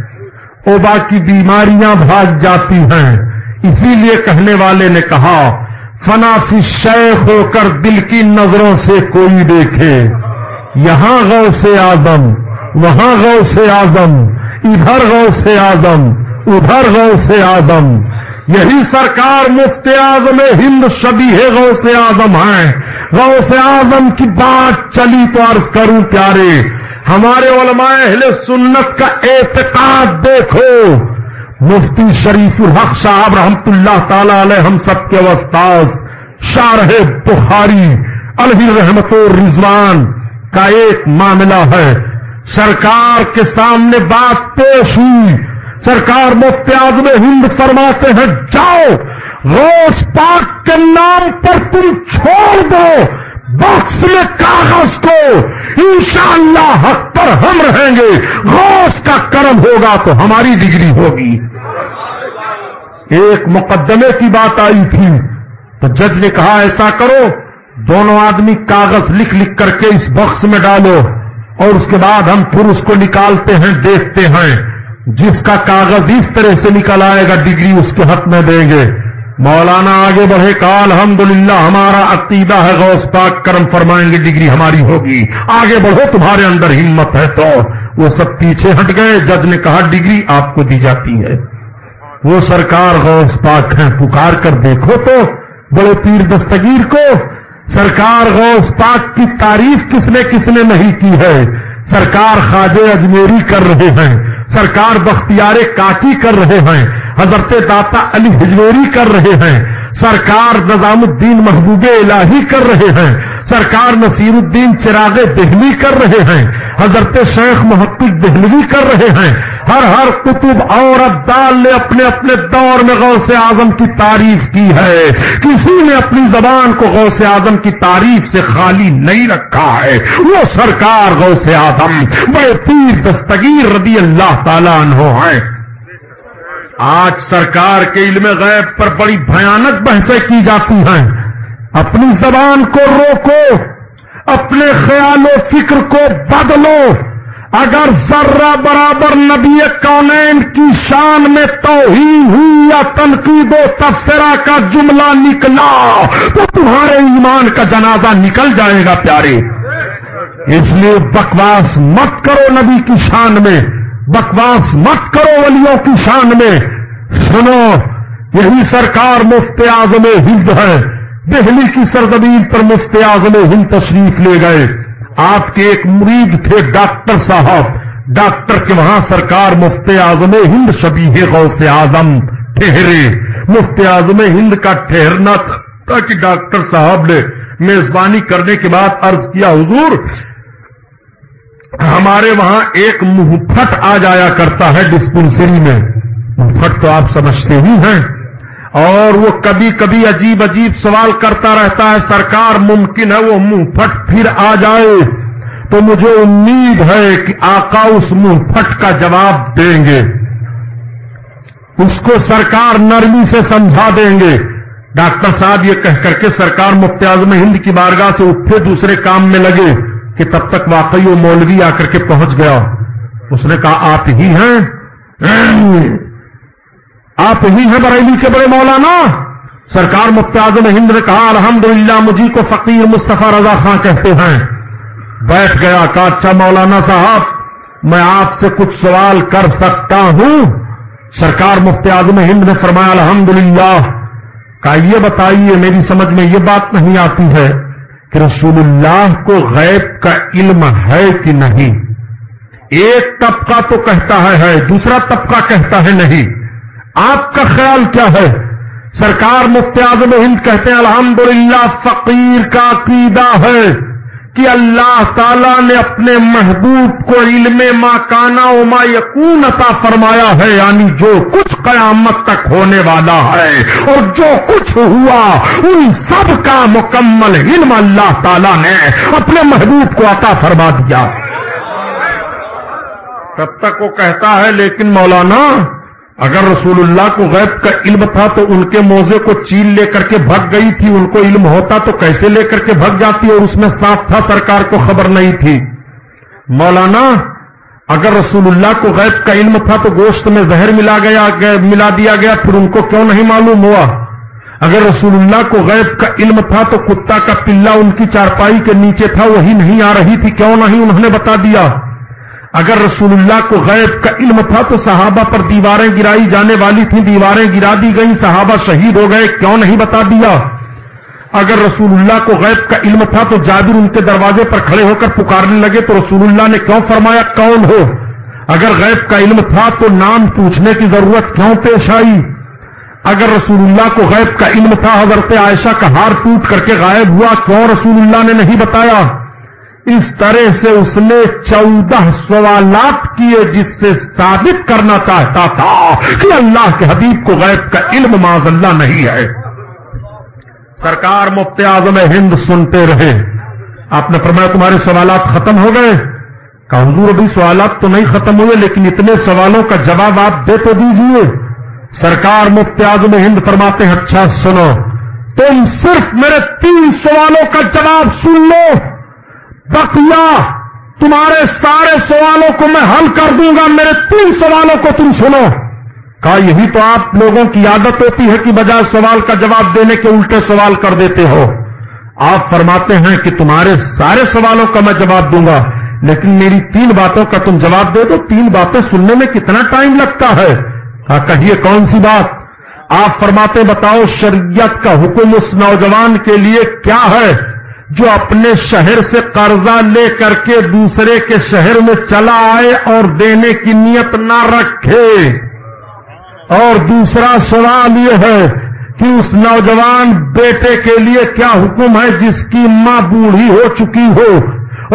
Speaker 1: اوبا کی بیماریاں بھاگ جاتی ہیں۔ اسی لیے کہنے والے نے کہا فناسی شیخ ہو کر دل کی نظروں سے کوئی دیکھے۔ یہاں غوث سے آزم وہاں غوث سے آزم ادھر غوث سے آزم ادھر غوث سے آزم یہی سرکار مفت اعظم ہند شبی ہے، غوث اعظم ہیں۔ غوث اعظم کی بات چلی تو عرض کروں پیارے، ہمارے علماء اہل سنت کا اعتقاد دیکھو۔ مفتی شریف الحق صاحب رحمت اللہ تعالی علیہ ہم سب کے وسطاس شارح بخاری الہی رحمت و رضوان کا ایک معاملہ ہے۔ سرکار کے سامنے بات پیش ہوئی۔ سرکار مفت آزم ہند فرماتے ہیں، جاؤ، روز پاک کے نام پر تم چھوڑ دو باکس میں کاغذ کو۔ انشاءاللہ حق پر ہم رہیں گے۔ روز کا کرم ہوگا تو ہماری ڈگری ہوگی۔ ایک مقدمے کی بات آئی تھی۔ تو جج نے کہا، ایسا کرو، دونوں آدمی کاغذ لکھ لکھ کر کے اس بخش میں ڈالو۔ اور اس کے بعد ہم پھر اس کو نکالتے ہیں، دیکھتے ہیں۔ جس کا کاغذ اس طرح سے نکل آئے گا، ڈگری اس کے حق میں دیں گے۔ مولانا آگے بڑھے کا الحمدللہ، ہمارا عقیدہ ہے، غوث پاک کرم فرمائیں گے، ڈگری ہماری ہوگی۔ آگے بڑھو، تمہارے اندر ہمت ہے تو وہ سب پیچھے ہٹ گئے۔ جج نے کہا، ڈگری آپ کو دی جاتی ہے۔ وہ سرکار غوث پاک ہیں، پکار کر دیکھو تو، بڑے پیر دستگیر کو سرکار غوث پاک کی تعریف کس نے کس نے نہیں کی ہے؟ سرکار خواجہ اجمیری کر رہے ہیں، سرکار بختیار کاٹی کر رہے ہیں، حضرت داتا علی ہجویری کر رہے ہیں، سرکار نظام الدین محبوب الہی کر رہے ہیں سرکار نصیر الدین چراغ دہلی کر رہے ہیں، حضرت شیخ محقق دہلوی کر رہے ہیں۔ ہر ہر کتب اور ابدال نے اپنے اپنے دور میں غوث اعظم کی تعریف کی ہے۔ کسی نے اپنی زبان کو غوث اعظم کی تعریف سے خالی نہیں رکھا ہے۔ وہ سرکار غوث اعظم، بڑے پیر دستگیر رضی اللہ تعالیٰ عنہ ہیں۔ آج سرکار کے علم غیب پر بڑی بھیانک بحثیں کی جاتی ہیں۔ اپنی زبان کو روکو، اپنے خیال و فکر کو بدلو۔ اگر ذرہ برابر نبی کونین کی شان میں توہین ہوئی یا تنقید و تبصرہ کا جملہ نکلا، تو تمہارے ایمان کا جنازہ نکل جائے گا پیارے۔ اس لیے بکواس مت کرو نبی کی شان میں، بکواس مت کرو ولیوں کی شان میں۔ سنو، یہی سرکار مفت اعظم ہند ہے۔ دہلی کی سرزمین پر مفت اعظم ہند تشریف لے گئے۔ آپ کے ایک مرید تھے ڈاکٹر صاحب۔ ڈاکٹر کے وہاں سرکار مفت اعظم ہند شبی غوث اعظم ٹھہرے۔ مفت اعظم ہند کا ٹھہرنا تھا کہ ڈاکٹر صاحب نے میزبانی کرنے کے بعد عرض کیا، حضور، ہمارے وہاں ایک منہ پھٹ آ جایا کرتا ہے ڈسپنسری میں۔ منہ پھٹ تو آپ سمجھتے ہی ہیں۔ اور وہ کبھی کبھی عجیب عجیب سوال کرتا رہتا ہے، سرکار ممکن ہے وہ منہ پھٹ پھر آ جائے؟ تو مجھے امید ہے کہ آقا اس منہ پھٹ کا جواب دیں گے۔ اس کو سرکار نرمی سے سمجھا دیں گے۔ ڈاکٹر صاحب یہ کہہ کر کے سرکار مفت اعظم ہند کی بارگاہ سے اٹھے، دوسرے کام میں لگے کہ تب تک واقعی وہ مولوی آ کر کے پہنچ گیا۔ اس نے کہا، آپ ہی ہیں؟ آپ ہی ہیں بریلی کے بڑے مولانا۔ سرکار مفت اعظم ہند نے کہا، الحمدللہ، مجھے کو فقیر مصطفیٰ رضا خان کہتے ہیں۔ بیٹھ گیا کہا اچھا مولانا صاحب، میں آپ سے کچھ سوال کر سکتا ہوں۔ سرکار مفت اعظم ہند نے فرمایا، الحمدللہ کہا یہ بتائیے، میری سمجھ میں یہ بات نہیں آتی ہے کہ رسول اللہ کو غیب کا علم ہے کہ نہیں۔ ایک طبقہ تو کہتا ہے ہے، دوسرا طبقہ کہتا ہے نہیں۔ آپ کا خیال کیا ہے؟ سرکار مفت اعظم ہند کہتے ہیں، الحمدللہ فقیر کا عقیدہ ہے کہ اللہ تعالیٰ نے اپنے محبوب کو علم ما کانا و ما یقون عطا فرمایا ہے یعنی جو کچھ قیامت تک ہونے والا ہے اور جو کچھ ہوا، ان سب کا مکمل علم اللہ تعالیٰ نے اپنے محبوب کو عطا فرما دیا۔ تب تک وہ کہتا ہے، لیکن مولانا اگر رسول اللہ کو غیب کا علم تھا تو ان کے موزے کو چیل لے کر کے بھگ گئی تھی، ان کو علم ہوتا تو کیسے لے کر کے بھگ جاتی اور اس میں سانپ تھا، سرکار کو خبر نہیں تھی۔ مولانا، اگر رسول اللہ کو غیب کا علم تھا تو گوشت میں زہر ملا گیا ملا دیا گیا، پھر ان کو کیوں نہیں معلوم ہوا؟ اگر رسول اللہ کو غیب کا علم تھا تو کتا کا پلہ ان کی چارپائی کے نیچے تھا، وہی نہیں آ رہی تھی، کیوں نہیں انہوں نے بتا دیا؟ اگر رسول اللہ کو غیب کا علم تھا تو صحابہ پر دیواریں گرائی جانے والی تھیں، دیواریں گرا دی گئیں، صحابہ شہید ہو گئے، کیوں نہیں بتا دیا؟ اگر رسول اللہ کو غیب کا علم تھا تو جابر ان کے دروازے پر کھڑے ہو کر پکارنے لگے تو رسول اللہ نے کیوں فرمایا، کون ہو؟ اگر غیب کا علم تھا تو نام پوچھنے کی ضرورت کیوں پیش آئی؟ اگر رسول اللہ کو غیب کا علم تھا، حضرت عائشہ کا ہار ٹوٹ کر کے غائب ہوا، کیوں رسول اللہ نے نہیں بتایا؟ اس طرح سے اس نے چودہ سوالات کیے جس سے ثابت کرنا چاہتا تھا کہ اللہ کے حبیب کو غیب کا علم معذ اللہ نہیں ہے۔ سرکار مفت اعظم ہند سنتے رہے۔ آپ نے فرمایا تمہارے سوالات ختم ہو گئے۔ کہ حضور، ابھی سوالات تو نہیں ختم ہوئے، لیکن اتنے سوالوں کا جواب آپ دے تو دیجیے۔ سرکار مفت اعظم ہند فرماتے ہیں اچھا سنو۔ تم صرف میرے تین سوالوں کا جواب سن لو۔ بقیہ تمہارے سارے سوالوں کو میں حل کر دوں گا، میرے تین سوالوں کو تم سنو۔ کہا، یہی تو آپ لوگوں کی عادت ہوتی ہے کہ بجائے سوال کا جواب دینے کے الٹے سوال کر دیتے ہو۔ آپ فرماتے ہیں کہ تمہارے سارے سوالوں کا میں جواب دوں گا، لیکن میری تین باتوں کا تم جواب دے دو۔ تین باتیں سننے میں کتنا ٹائم لگتا ہے؟ کہا، کہیے، کون سی بات؟ آپ فرماتے بتاؤ، شریعت کا حکم اس نوجوان کے لیے کیا ہے؟ جو اپنے شہر سے قرضہ لے کر کے دوسرے کے شہر میں چلا آئے اور دینے کی نیت نہ رکھے۔ اور دوسرا سوال یہ ہے کہ اس نوجوان بیٹے کے لیے کیا حکم ہے جس کی ماں بوڑھی ہو چکی ہو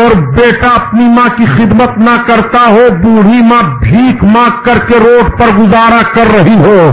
Speaker 1: اور بیٹا اپنی ماں کی خدمت نہ کرتا ہو، بوڑھی ماں بھیک مانگ کر کے روڈ پر گزارا کر رہی ہو۔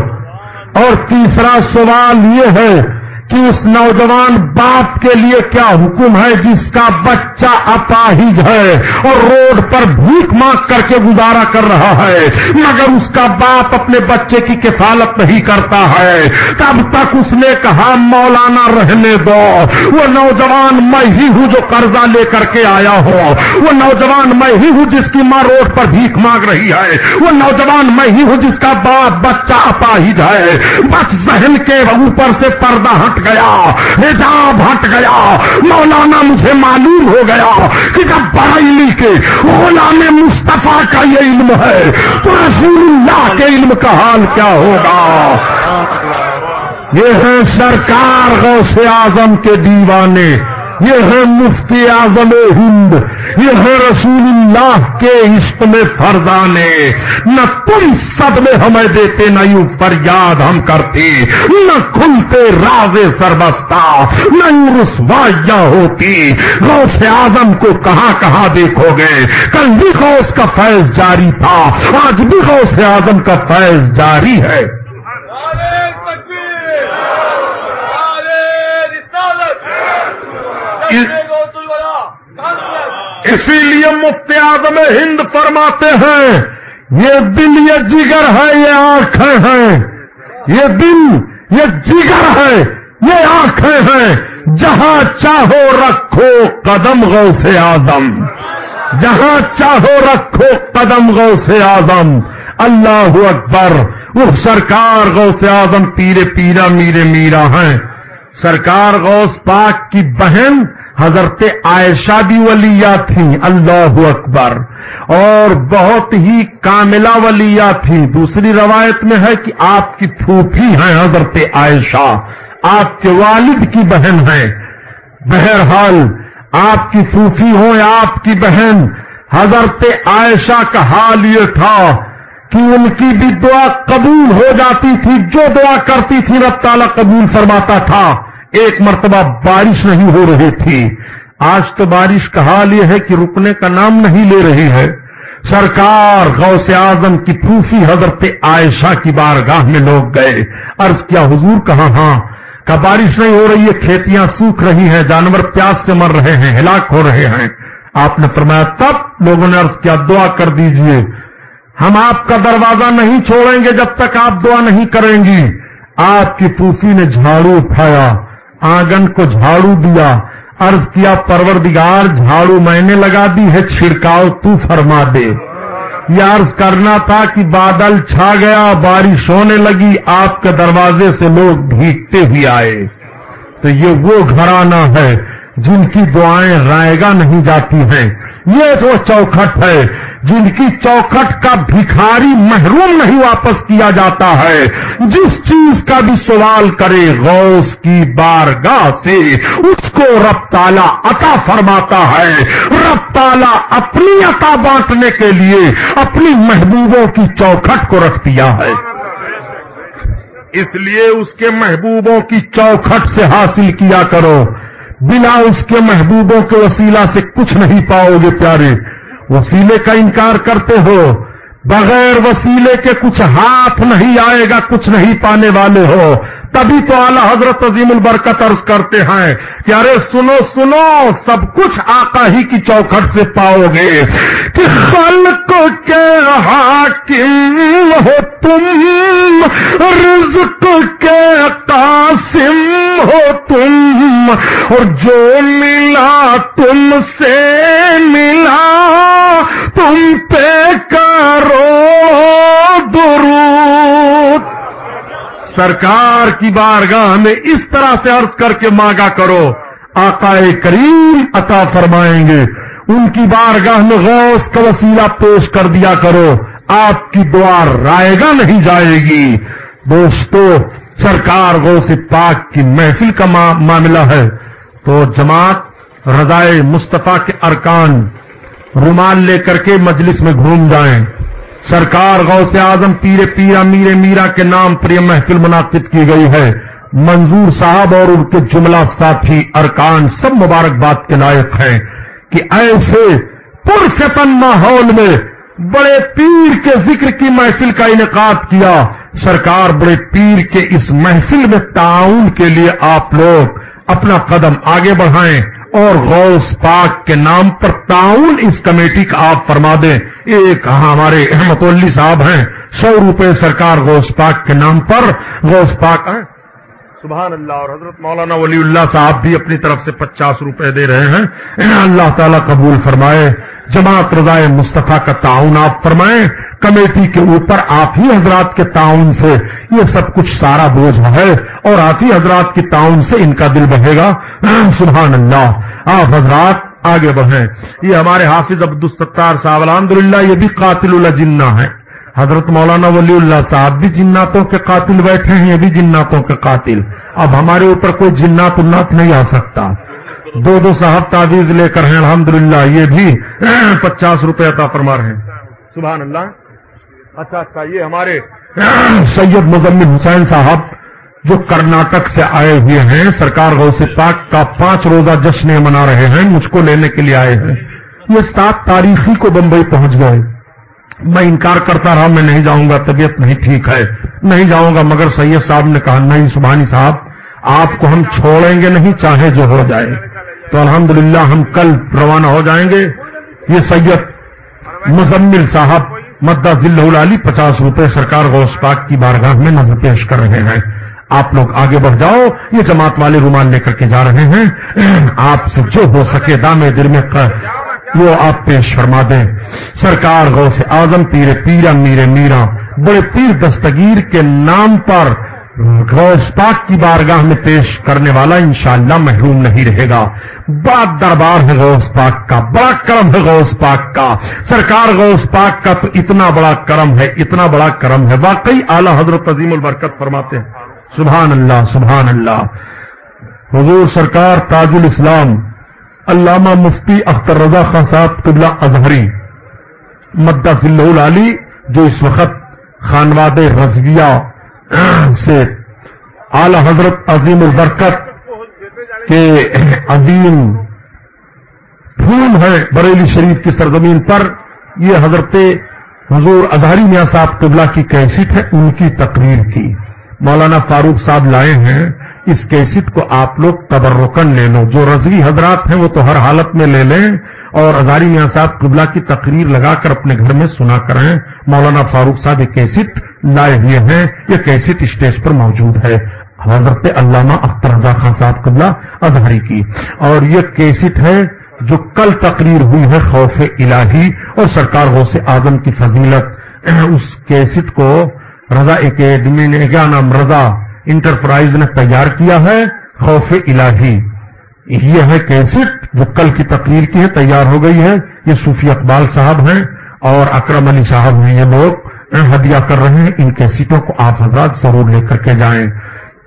Speaker 1: اور تیسرا سوال یہ ہے کہ اس نوجوان باپ کے لیے کیا حکم ہے جس کا بچہ اپاہج ہے اور روڈ پر بھوک مانگ کر کے گزارا کر رہا ہے، مگر اس کا باپ اپنے بچے کی کفالت نہیں کرتا ہے۔ تب تک اس نے کہا، مولانا رہنے دو۔ وہ نوجوان میں ہی ہوں جو قرضہ لے کر کے آیا ہوں وہ نوجوان میں ہی ہوں جس کی ماں روڈ پر بھیک مانگ رہی ہے۔ وہ نوجوان میں ہی ہوں جس کا باپ بچہ اپاہج ہے۔ بس ذہن کے اوپر سے پردہ ہٹ گیا۔ حجاب ہٹ گیا۔ مولانا مجھے معلوم ہو گیا کہ جب بریلی کے غلام مصطفیٰ کا یہ علم ہے تو رسول اللہ کے علم کا حال کیا ہوگا؟ یہ ہے سرکار غوث اعظم کے دیوانے۔ یہ ہے مفتی اعظم ہند، یہ ہے رسول اللہ کے عشق میں فرزانے۔ نہ تم سب میں ہمیں دیتے، نہ یوں فریاد ہم کرتے۔ نہ کھلتے راز سربستہ، نہ یوں رسوائیاں ہوتی۔ غوث اعظم کو کہاں کہاں دیکھو گے؟ کل بھی غوث کا فیض جاری تھا، آج بھی غوث اعظم کا فیض جاری ہے۔ اسی لیے مفت اعظم ہند فرماتے ہیں، یہ دل یہ جگر ہے، یہ آنکھیں ہیں۔ یہ دل یہ جگر ہے، یہ آنکھیں ہیں۔ جہاں چاہو رکھو قدم غو سے آزم جہاں چاہو رکھو قدم غو سے آزم اللہ اکبر، وہ سرکار غو سے آزم پیرے پیرا میرے میرا ہیں۔ سرکار غوث پاک کی بہن حضرت عائشہ بھی ولیہ تھی اللہ اکبر۔ اور بہت ہی کاملہ ولیہ تھی دوسری روایت میں ہے کہ آپ کی پھوپھی ہیں حضرت عائشہ، آپ کے والد کی بہن ہیں۔ بہرحال آپ کی پھوپھی ہو آپ کی بہن، حضرت عائشہ کا حال یہ تھا کہ ان کی بھی دعا قبول ہو جاتی تھی، جو دعا کرتی تھی رب تعالیٰ قبول فرماتا تھا۔ ایک مرتبہ بارش نہیں ہو رہی تھی۔ آج تو بارش کا حال یہ ہے کہ رکنے کا نام نہیں لے رہی ہے۔ سرکار غوث اعظم کی پھوفی حضرت عائشہ کی بارگاہ میں لوگ گئے۔ عرض کیا، حضور کہاں؟ ہاں۔ کا بارش نہیں ہو رہی ہے، کھیتیاں سوکھ رہی ہیں، جانور پیاس سے مر رہے ہیں، ہلاک ہو رہے ہیں۔ آپ نے فرمایا، تب لوگوں نے عرض کیا، دعا کر دیجیے۔ ہم آپ کا دروازہ نہیں چھوڑیں گے جب تک آپ دعا نہیں کریں گی۔ آپ کی پوفی نے جھاڑو اٹھایا۔ آنگن کو جھاڑو دیا، عرض کیا، پروردگار، جھاڑو میں نے لگا دی ہے، چھڑکاؤ تو فرما دے. یہ عرض کرنا تھا کہ بادل چھا گیا، بارش ہونے لگی، آپ کے دروازے سے لوگ بھیگتے ہوئے آئے۔ تو یہ وہ گھرانہ ہے جن کی دعائیں رائے گا نہیں جاتی ہیں۔ یہ تو چوکھٹ ہے جن کی چوکھٹ کا بھکھاری محروم نہیں واپس کیا جاتا ہے، جس چیز کا بھی سوال کرے غوث کی بارگاہ سے، اس کو رب تالا عطا فرماتا ہے۔ رب تالا اپنی عطا بانٹنے کے لیے اپنی محبوبوں کی چوکھٹ کو رکھ دیا ہے۔ اس لیے اس کے محبوبوں کی چوکھٹ سے حاصل کیا کرو۔ بنا اس کے محبوبوں کے وسیلہ سے کچھ نہیں پاؤ گے پیارے۔ وسیلے کا انکار کرتے ہو، بغیر وسیلے کے کچھ ہاتھ نہیں آئے گا، کچھ نہیں پانے والے ہو۔ تبھی تو اعلی حضرت عظیم البرکت عرض کرتے ہیں کہ ارے سنو سنو، سب کچھ آقا ہی کی چوکھٹ سے پاؤ گے۔ کہ خلق کے حاکم ہو تم، رزق کے قاسم ہو تم، اور جو ملا تم سے سرکار کی بارگاہ میں اس طرح سے عرض کر کے مانگا کرو آقا کریم عطا فرمائیں گے۔ ان کی بارگاہ میں غوث کا وسیلہ پیش کر دیا کرو۔ آپ کی دعا رائے گا نہیں جائے گی۔ دوستو، سرکار غوث پاک کی محفل کا معاملہ ہے۔ تو جماعت رضائے مصطفیٰ کے ارکان رومال لے کر کے مجلس میں گھوم جائیں۔ سرکار غوث اعظم پیرے پیرا میرے میرا کے نام پر یہ محفل منعقد کی گئی ہے۔ منظور صاحب اور ان کے جملہ ساتھی ارکان سب مبارکباد کے لائق ہیں کہ ایسے پرفتن ماحول میں بڑے پیر کے ذکر کی محفل کا انعقاد کیا۔ سرکار بڑے پیر کے اس محفل میں تعاون کے لیے آپ لوگ اپنا قدم آگے بڑھائیں۔ اور غوث پاک کے نام پر تعاون اس کمیٹی کا آپ فرما دیں۔ ایک ہاں ہمارے احمد علی صاحب ہیں، سو روپے سرکار غوث پاک کے نام پر۔ غوث پاک ہیں سبحان اللہ، اور حضرت مولانا ولی اللہ صاحب بھی اپنی طرف سے پچاس روپے دے رہے ہیں۔ اللہ تعالیٰ قبول فرمائے، جماعت رضائے مصطفیٰ کا تعاون آپ فرمائیں کمیٹی کے اوپر آپ ہی حضرات کے تعاون سے یہ سب کچھ سارا بوجھ ہے، اور آپ ہی حضرات کے تعاون سے ان کا دل بہے گا۔ سبحان اللہ۔ آپ حضرات آگے بڑھیں۔ یہ ہمارے حافظ عبد الستار صاحب الحمد یہ بھی قاتل الجنہ ہے حضرت مولانا ولی اللہ صاحب بھی جناتوں کے قاتل بیٹھے ہیں، یہ بھی جناتوں کے قاتل۔ اب ہمارے اوپر کوئی جنات النات نہیں آ سکتا۔ دو دو صاحب تعویذ لے کر ہیں، الحمدللہ، یہ بھی پچاس روپے عطا فرما رہے ہیں۔ سبحان اللہ۔ اچھا اچھا یہ ہمارے سید مزمل حسین صاحب جو کرناٹک سے آئے ہوئے ہیں، سرکار غوث پاک کا پانچ روزہ جشن منا رہے ہیں، مجھ کو لینے کے لیے آئے ہیں۔ یہ سات تاریخی کو بمبئی پہنچ گئے۔ میں انکار کرتا رہا میں نہیں جاؤں گا، طبیعت نہیں ٹھیک ہے، نہیں جاؤں گا، مگر سید صاحب نے کہا، نہیں سبحانی صاحب، آپ کو ہم چھوڑیں گے نہیں، چاہے جو ہو جائے۔ تو الحمدللہ ہم کل روانہ ہو جائیں گے۔ یہ سید مزمل صاحب، مدہ ذلہ علی، پچاس روپے سرکار غوث پاک کی بارگاہ میں نظر پیش کر رہے ہیں۔ آپ لوگ آگے بڑھ جاؤ، یہ جماعت والے رومان لے کر کے جا رہے ہیں۔ آپ سے جو ہو سکے، دامے دل میں وہ آپ پیش فرما دیں۔ سرکار غوث اعظم، پیر پیرا میرے میرا، بڑے پیر دستگیر کے نام پر غوث پاک کی بارگاہ میں پیش کرنے والا انشاءاللہ محروم نہیں رہے گا۔ بڑا دربار ہے غوث پاک کا، بڑا کرم ہے غوث پاک کا۔ سرکار غوث پاک کا تو اتنا بڑا کرم ہے، اتنا بڑا کرم ہے۔ واقعی اعلی حضرت عظیم البرکت فرماتے ہیں۔ سبحان اللہ سبحان اللہ۔ حضور سرکار تاج الاسلام علامہ مفتی اختر رضا خان صاحب قبلہ اظہری مدہ ذلہ علی، جو اس وقت خانواد رضویہ سے اعلی حضرت عظیم البرکت کے عظیم پھول ہے بریلی شریف کی سرزمین پر، یہ حضرت حضور اظہری میاں صاحب قبلہ کی کیسٹ ہے، ان کی تقریر کی۔ مولانا فاروق صاحب لائے ہیں۔ اس کیسٹ کو آپ لوگ تبرکن لے لو۔ جو رضوی حضرات ہیں وہ تو ہر حالت میں لے لیں اور ازاری میاں صاحب قبلہ کی تقریر لگا کر اپنے گھر میں سنا کریں۔ مولانا فاروق صاحب، یہ کیسٹ لائے ہوئے ہیں۔ یہ کیسٹ اسٹیج پر موجود ہے۔ حضرت علامہ اختر رضا خان صاحب قبلہ اظہری کی۔ اور یہ کیسٹ ہے جو کل تقریر ہوئی ہے خوف الہی اور سرکار غوث اعظم کی فضیلت۔ اس کیسٹ کو رضا اکیڈمی نے کیا نام رضا انٹرپرائز نے تیار کیا ہے، خوف الہی۔ یہ ہے کیسٹ جو کل کی تقریر کی ہے، تیار ہو گئی ہے۔ یہ صوفی اقبال صاحب ہیں اور اکرم علی صاحب ہیں۔ یہ لوگ ہدیہ کر رہے ہیں۔ ان کیسٹوں کو آپ حضرات ضرور لے کر کے جائیں۔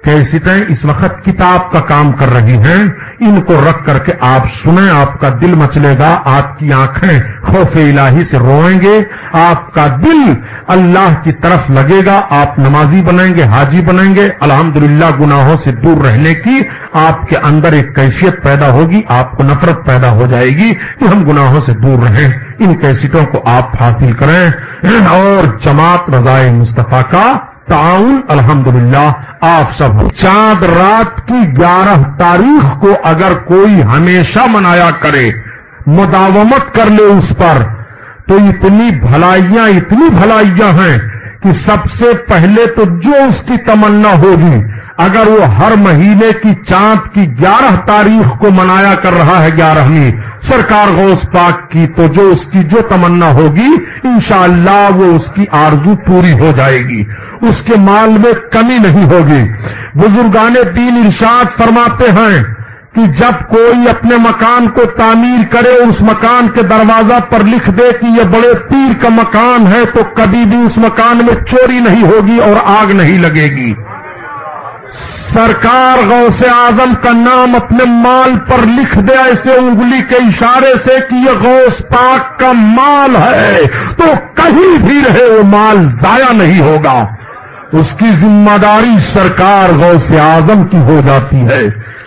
Speaker 1: کیسٹیں اس وقت کتاب کا کام کر رہی ہیں، ان کو رکھ کر کے آپ سنیں، آپ کا دل مچلے گا، آپ کی آنکھیں خوف الہی سے روئیں گے، آپ کا دل اللہ کی طرف لگے گا، آپ نمازی بنیں گے، حاجی بنیں گے، الحمدللہ گناہوں سے دور رہنے کی آپ کے اندر ایک کیفیت پیدا ہوگی، آپ کو نفرت پیدا ہو جائے گی کہ ہم گناہوں سے دور رہیں۔ ان کیسٹوں کو آپ حاصل کریں۔ اور جماعت رضائے مصطفیٰ کا تعاون، الحمدللہ، آپ سب چاند رات کی گیارہ تاریخ کو اگر کوئی ہمیشہ منایا کرے، مداومت کر لے اس پر، تو اتنی بھلائیاں اتنی بھلائیاں ہیں کہ سب سے پہلے تو جو اس کی تمنا ہوگی، اگر وہ ہر مہینے کی چاند کی گیارہ تاریخ کو منایا کر رہا ہے گیارہویں، سرکار غوث پاک کی تو جو اس کی جو تمنا ہوگی، انشاءاللہ وہ اس کی آرزو پوری ہو جائے گی۔ اس کے مال میں کمی نہیں ہوگی۔ بزرگان دین ارشاد فرماتے ہیں کہ جب کوئی اپنے مکان کو تعمیر کرے اس مکان کے دروازہ پر لکھ دے کہ یہ بڑے پیر کا مکان ہے تو کبھی بھی اس مکان میں چوری نہیں ہوگی اور آگ نہیں لگے گی۔ سرکار غوث اعظم کا نام اپنے مال پر لکھ دے ایسے انگلی کے اشارے سے کہ یہ غوث پاک کا مال ہے تو کہیں بھی رہے وہ مال ضائع نہیں ہوگا۔ اس کی ذمہ داری سرکار غوث اعظم کی ہو جاتی ہے۔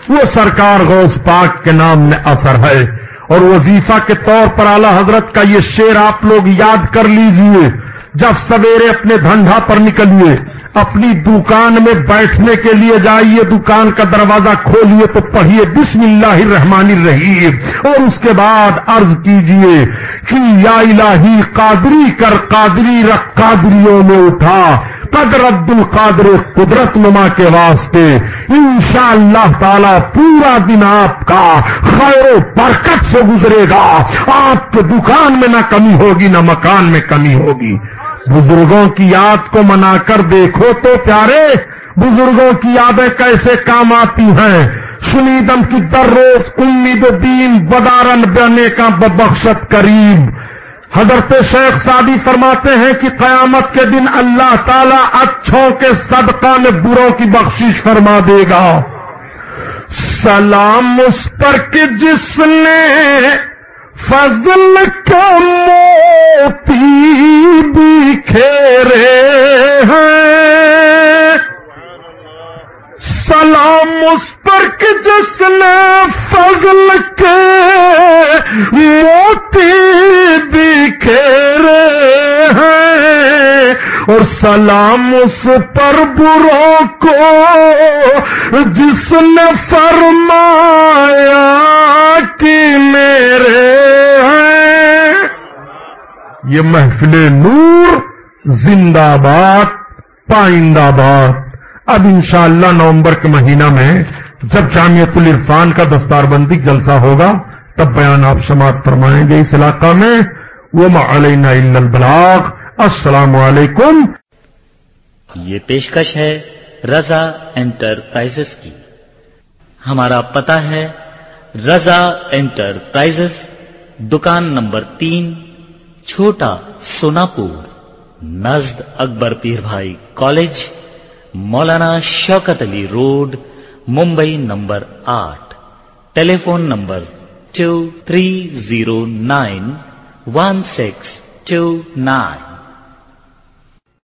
Speaker 1: وہ سرکار غوث پاک کے نام میں اثر ہے۔ اور وظیفہ کے طور پر اعلی حضرت کا یہ شعر آپ لوگ یاد کر لیجیے۔ جب سویرے اپنے دھندا پر نکلیے اپنی دکان میں بیٹھنے کے لیے جائیے، دکان کا دروازہ کھولیے تو پڑھیے، بسم اللہ الرحمن الرحیم۔ اور اس کے بعد عرض کیجیے کہ یا الہی قادری کر قادری رکھ قادریوں میں اٹھا۔ قدر عبد القادر قدرت نما کے واسطے۔ انشاءاللہ اللہ تعالی پورا دن آپ کا خیر و برکت سے گزرے گا۔ آپ کے دکان میں نہ کمی ہوگی، نہ مکان میں کمی ہوگی۔ بزرگوں کی یاد کو منا کر دیکھو تو پیارے، بزرگوں کی یادیں کیسے کام آتی ہیں؟ سنیدم کی در روز امید دین بدارن بنے کا ببخشت قریب۔ حضرت شیخ سادی فرماتے ہیں کہ قیامت کے دن اللہ تعالی اچھوں کے صدقہ میں بروں کی بخشش فرما دے گا۔ سلام اس پر کہ جس نے فضل کا موتی بھی کھیرے ہیں۔ سلام اس پر کہ جس نے فضل کے موتی بھی کھیرے ہیں۔ اور سلام اس پر بروں کو جس نے فرمایا کہ میرے ہیں۔ یہ محفل نور زندہ باد، پائندہ باد۔ اب انشاءاللہ نومبر کے مہینہ میں جب جامعت الرفان کا دستار بندی جلسہ ہوگا، تب بیان آپ سماعت فرمائیں گے اس علاقہ میں۔ وہ معلینا البلاغ۔ السلام علیکم۔
Speaker 3: یہ پیشکش ہے رضا انٹرپرائزز کی۔ ہمارا پتہ ہے رضا انٹرپرائزز، دکان نمبر تین، چھوٹا سوناپور، نزد اکبر Pir Bhai college, Maulana Shaukat Ali road, Mumbai number آٹھ telephone number two three zero nine, one six two nine.